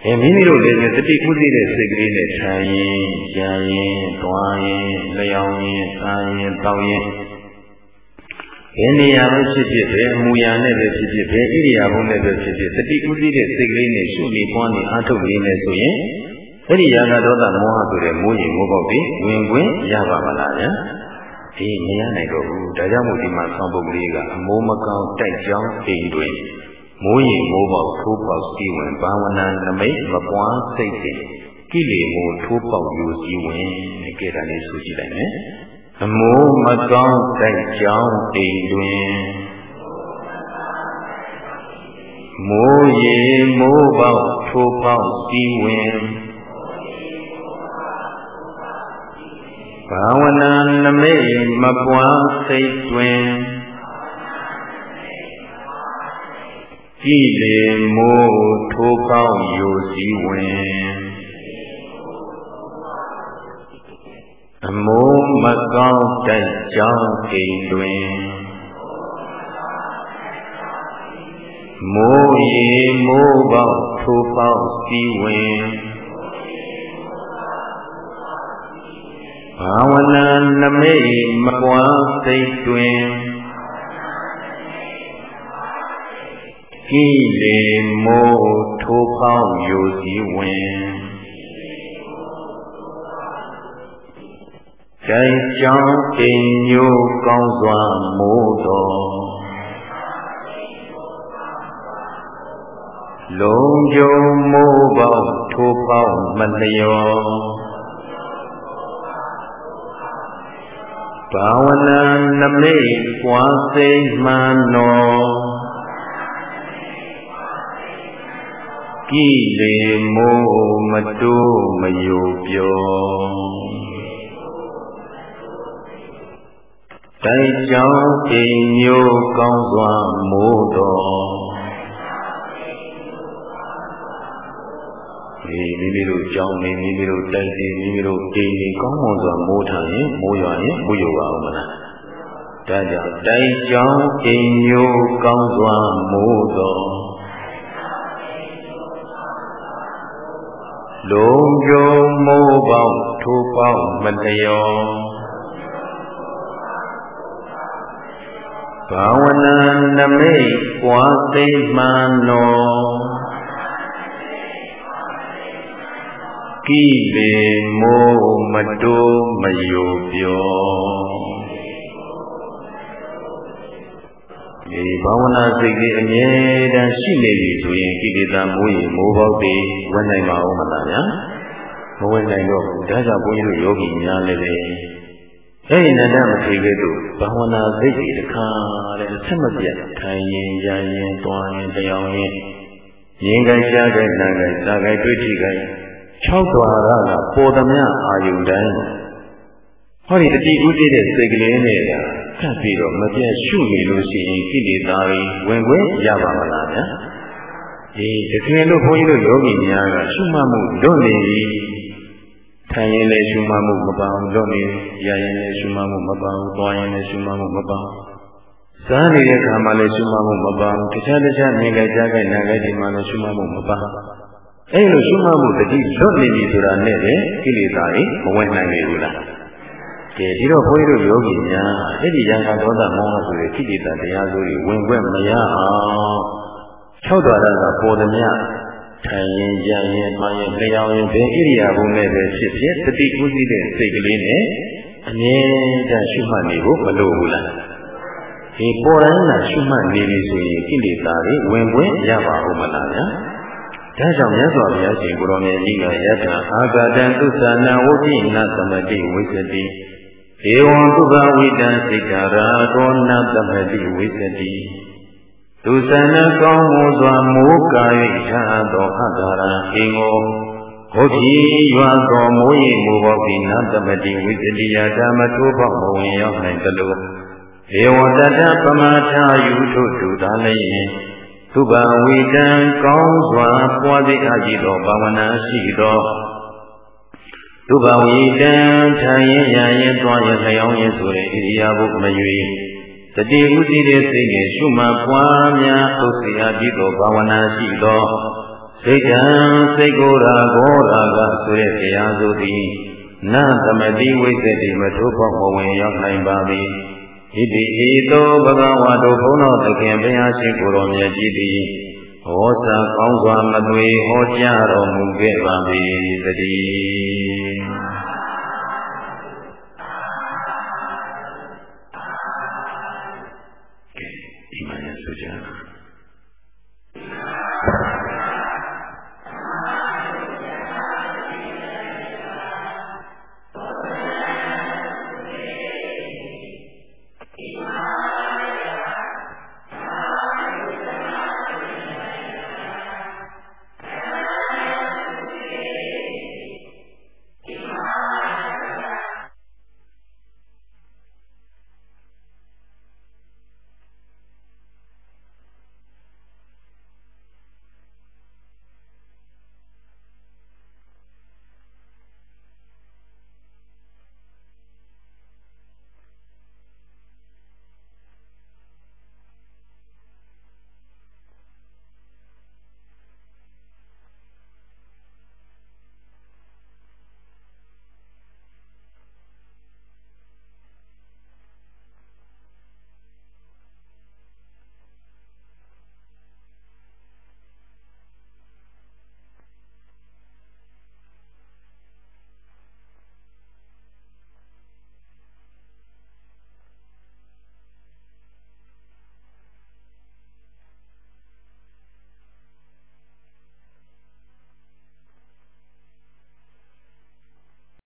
အဲမိမိတို့လည်းတတိကုသိတဲ့စိတ်ကလေးနဲ့ခြံရင်ရံရင်တွားရင်လျောင်းရင်စားရင်တောင်းရင်ဘယ်နေရာပဲဖြစ်ဖြစ်ပဲအမူအရာနဲ့ပဲဖြစ်ဖြစ်ပဲဣရိယာပုနဲ့ပဲဖြစ်ဖြစ်တတိကုသိတဲ့စိတ်ကလေးနဲ့ရှုနေပွားနေအားထုတ်နေနေဆိုရင်အဲ့ဒီရာဂဒေါသမောဟဆိုတဲ့မိုးရင်မိုးပေါက်တွေဝင်ခွင့်ရပါမလားဗျာ ဒီမရနိုင်တော့ဘူးဒါကြောင့်မို့ဒီမှာဆောင်းပုတ်ကလေးကအမိုးမကောင်းတိုက်ကြောင်းအိမ်တွင်မိုးရင်မိုးပေါက်ထိုးပေါက်စီဝင်ဘာဝနာနမိတ်မပွားစိတ်တွေကိလေမိုးထိုးပေါက်ယူစီဝင်ကြဲတာလေးဆိုကြည့်လိုက်မယ်အမိုးမကောင်းတိုက်ကြောင်းအိမ်တွင်မိုးရေမိုးပေါက်ထိုးပေါက်စီဝင် ဘာဝနာနမိတ်မပွားစိတ်တွင်ကြည်လေမိုးထိုးပေါင်းယူစည်းဝင်အမိုးမကောင်းတိုက်ကြောင်းအိမ်တွင်မိုးရေမိုးပေါက်ထိုးပေါက်စည်းဝင် ဘာဝနာနမိတ်မကွာစိတ်တွင်ကြည်လေမိုးထိုးပေါင်းယူစည်းဝင်ကြိုင်ကြောင်းအိမ်ညိုးကောင်းစွာမိုးတော်လုံးကြုံမိုးပေါက်ထိုးပေါက်မလျော ဘာဝနာနမိတ်ပွားစိတ်မှန်တော်ကြည်လေမိုးမတိုးမယိုပြောတိုက်ကြောင်းအိမ်မျိုးကောင်းစွာမိုးတော် ဒီမိမိတို့ကြောင်းနေမိမိတို့တိုက်စီမိမိတို့အိမ်ကြီးကောင်းမွန်စွာမိုးထားရင်မိုးရွာရင်မိုးရွာပါဦးမလားဒါကြောင့်တိုက်ကြောင်းအိမ်မျိုးကောင်းစွာမိုးတော်လုံးကြုံမိုးပေါင်းထိုးပေါင်းမလျော်ဘာဝနာနမိတ်ပွားသိမှန်တော် ကိလေမိုးမတိုးမယိုပြောဒီဘာဝနာစိတ်ကြီးအမြဲတမ်းရှိနေပြီဆိုရင်ကိလေသာမိုးရင်မိုးပေါက်တွေဝင်နိုင်ပါဦးမလားဗျာမဝင်နိုင်တော့ဘူးဒါကြောင့်ဘုန်းကြီးတို့ယောဂီများလည်းပဲအဲဒီနန္ဒမထေရတို့ဘာဝနာစိတ်တွေတခါတဲ့ဆက်မပြတ်ထိုင်ရင်ရရင်တွားရင်တရားရင်ရင်ကြိုက်ကြားကြိုက်နာကြိုက်စားကြိုက်တွေ့ထိကြိုက် ၆တွာရကပေါ်သမျှအာယုန်တိုင်းဟောဒီတတိဥသိတဲ့စိတ်ကလေးနဲ့ကကပ်ပြီးတော့မပြတ်ရှုနေလို့ရှိရင်ကိလေသာတွေဝင်ခွင့်ရပါမလားဗျာဒီတကယ်လို့ဘုန်းကြီးတို့ယောဂီများကရှုမှတ်မှုလွတ်နေပြီထိုင်ရင်လည်းရှုမှတ်မှုမပါဘူးလွတ်နေရရင်လည်းရှုမှတ်မှုမပါဘူးသွားရင်လည်းရှုမှတ်မှုမပါဘူးစားနေတဲ့ခါမှလည်းရှုမှတ်မှုမပါဘူးတခြားတခြားမြင်ကြကြားကြနာကြဒီမှာလည်းရှုမှတ်မှုမပါအဲ လိုရှုမှတ်မှုတတိလွတ်နေပြီဆိုတာနဲ့ပဲကိလေသာတွေမဝင်နိုင်ဘူးလားကဲဒီတော့ဘုန်းကြီးတို့ယောဂီများအဲ့ဒီယံခဒေါသမောဟဆိုတဲ့ကိလေသာတရားစိုးတွေဝင်ခွင့်မရအောင်၆တော်ရကပေါ်သည်များထိုင်ရင်ကြရင်မှရင်လျောင်းရင်ဘယ်ဣရိယာပုနဲ့ပဲဖြစ်ဖြစ်တတိဥသိတဲ့စိတ်ကလေးနဲ့အမြဲတမ်းရှုမှတ်နေဖို့မလိုဘူးလားဒီပေါ်တိုင်းကရှုမှတ်နေပြီဆိုရင်ကိလေသာတွေဝင်ခွင့်ရပါဦးမလားဗျာ ဒါကြောင့်မြတ်စွာဘုရားရှင်ကိုရောင်မြတ်ကြီးကယထာအာဂတံသုသနာဝိပိနသမတိဝိသတိဧဝံသုဘဝိတံစိတ်ဓာရာတောနသမတိဝိသတိသူစနကောင်းမှုစွာမိုးကာ၍ချာသောဟတ္တရာအင်ကိုဘုရားရွာသောမိုးရိပ်မူဘောပိနသမတိဝိသတိယဓမ္မထိုးပေါမဝင်ရောက်နိုင်သလိုဧဝတတပမာထယူထုတူသာလည်း သုဘဝိတံကောင်းစွာပွားသည်အကြည့်သောဘာဝနာရှိသောသုဘဝိတံထိုင်ရင်ရရင်သွားရင်လျောင်းရင်ဆိုတဲ့ဣရိယာပုမရွေတတိဥတည်တဲ့စိတ်နဲ့ရှုမှတ်ပွားများဥစ္စေအကြည့်သောဘာဝနာရှိသောစိတ်တံစိတ်ကိုယ်ရာဘောရာကဆိုတဲ့တရားဆိုသည်နသမတိဝိသတိမထိုးဖို့မဝင်ရောက်နိုင်ပါသည် ဣတိဤသို့ဘဂဝါတို့ဘုန်းတော်သခင်ဘုရားရှင်ကိုယ်တော်မြတ်ကြီးသည်ဟောစာကောင်းစွာမသွေဟောကြားတော်မူခဲ့ပါ၏တည်း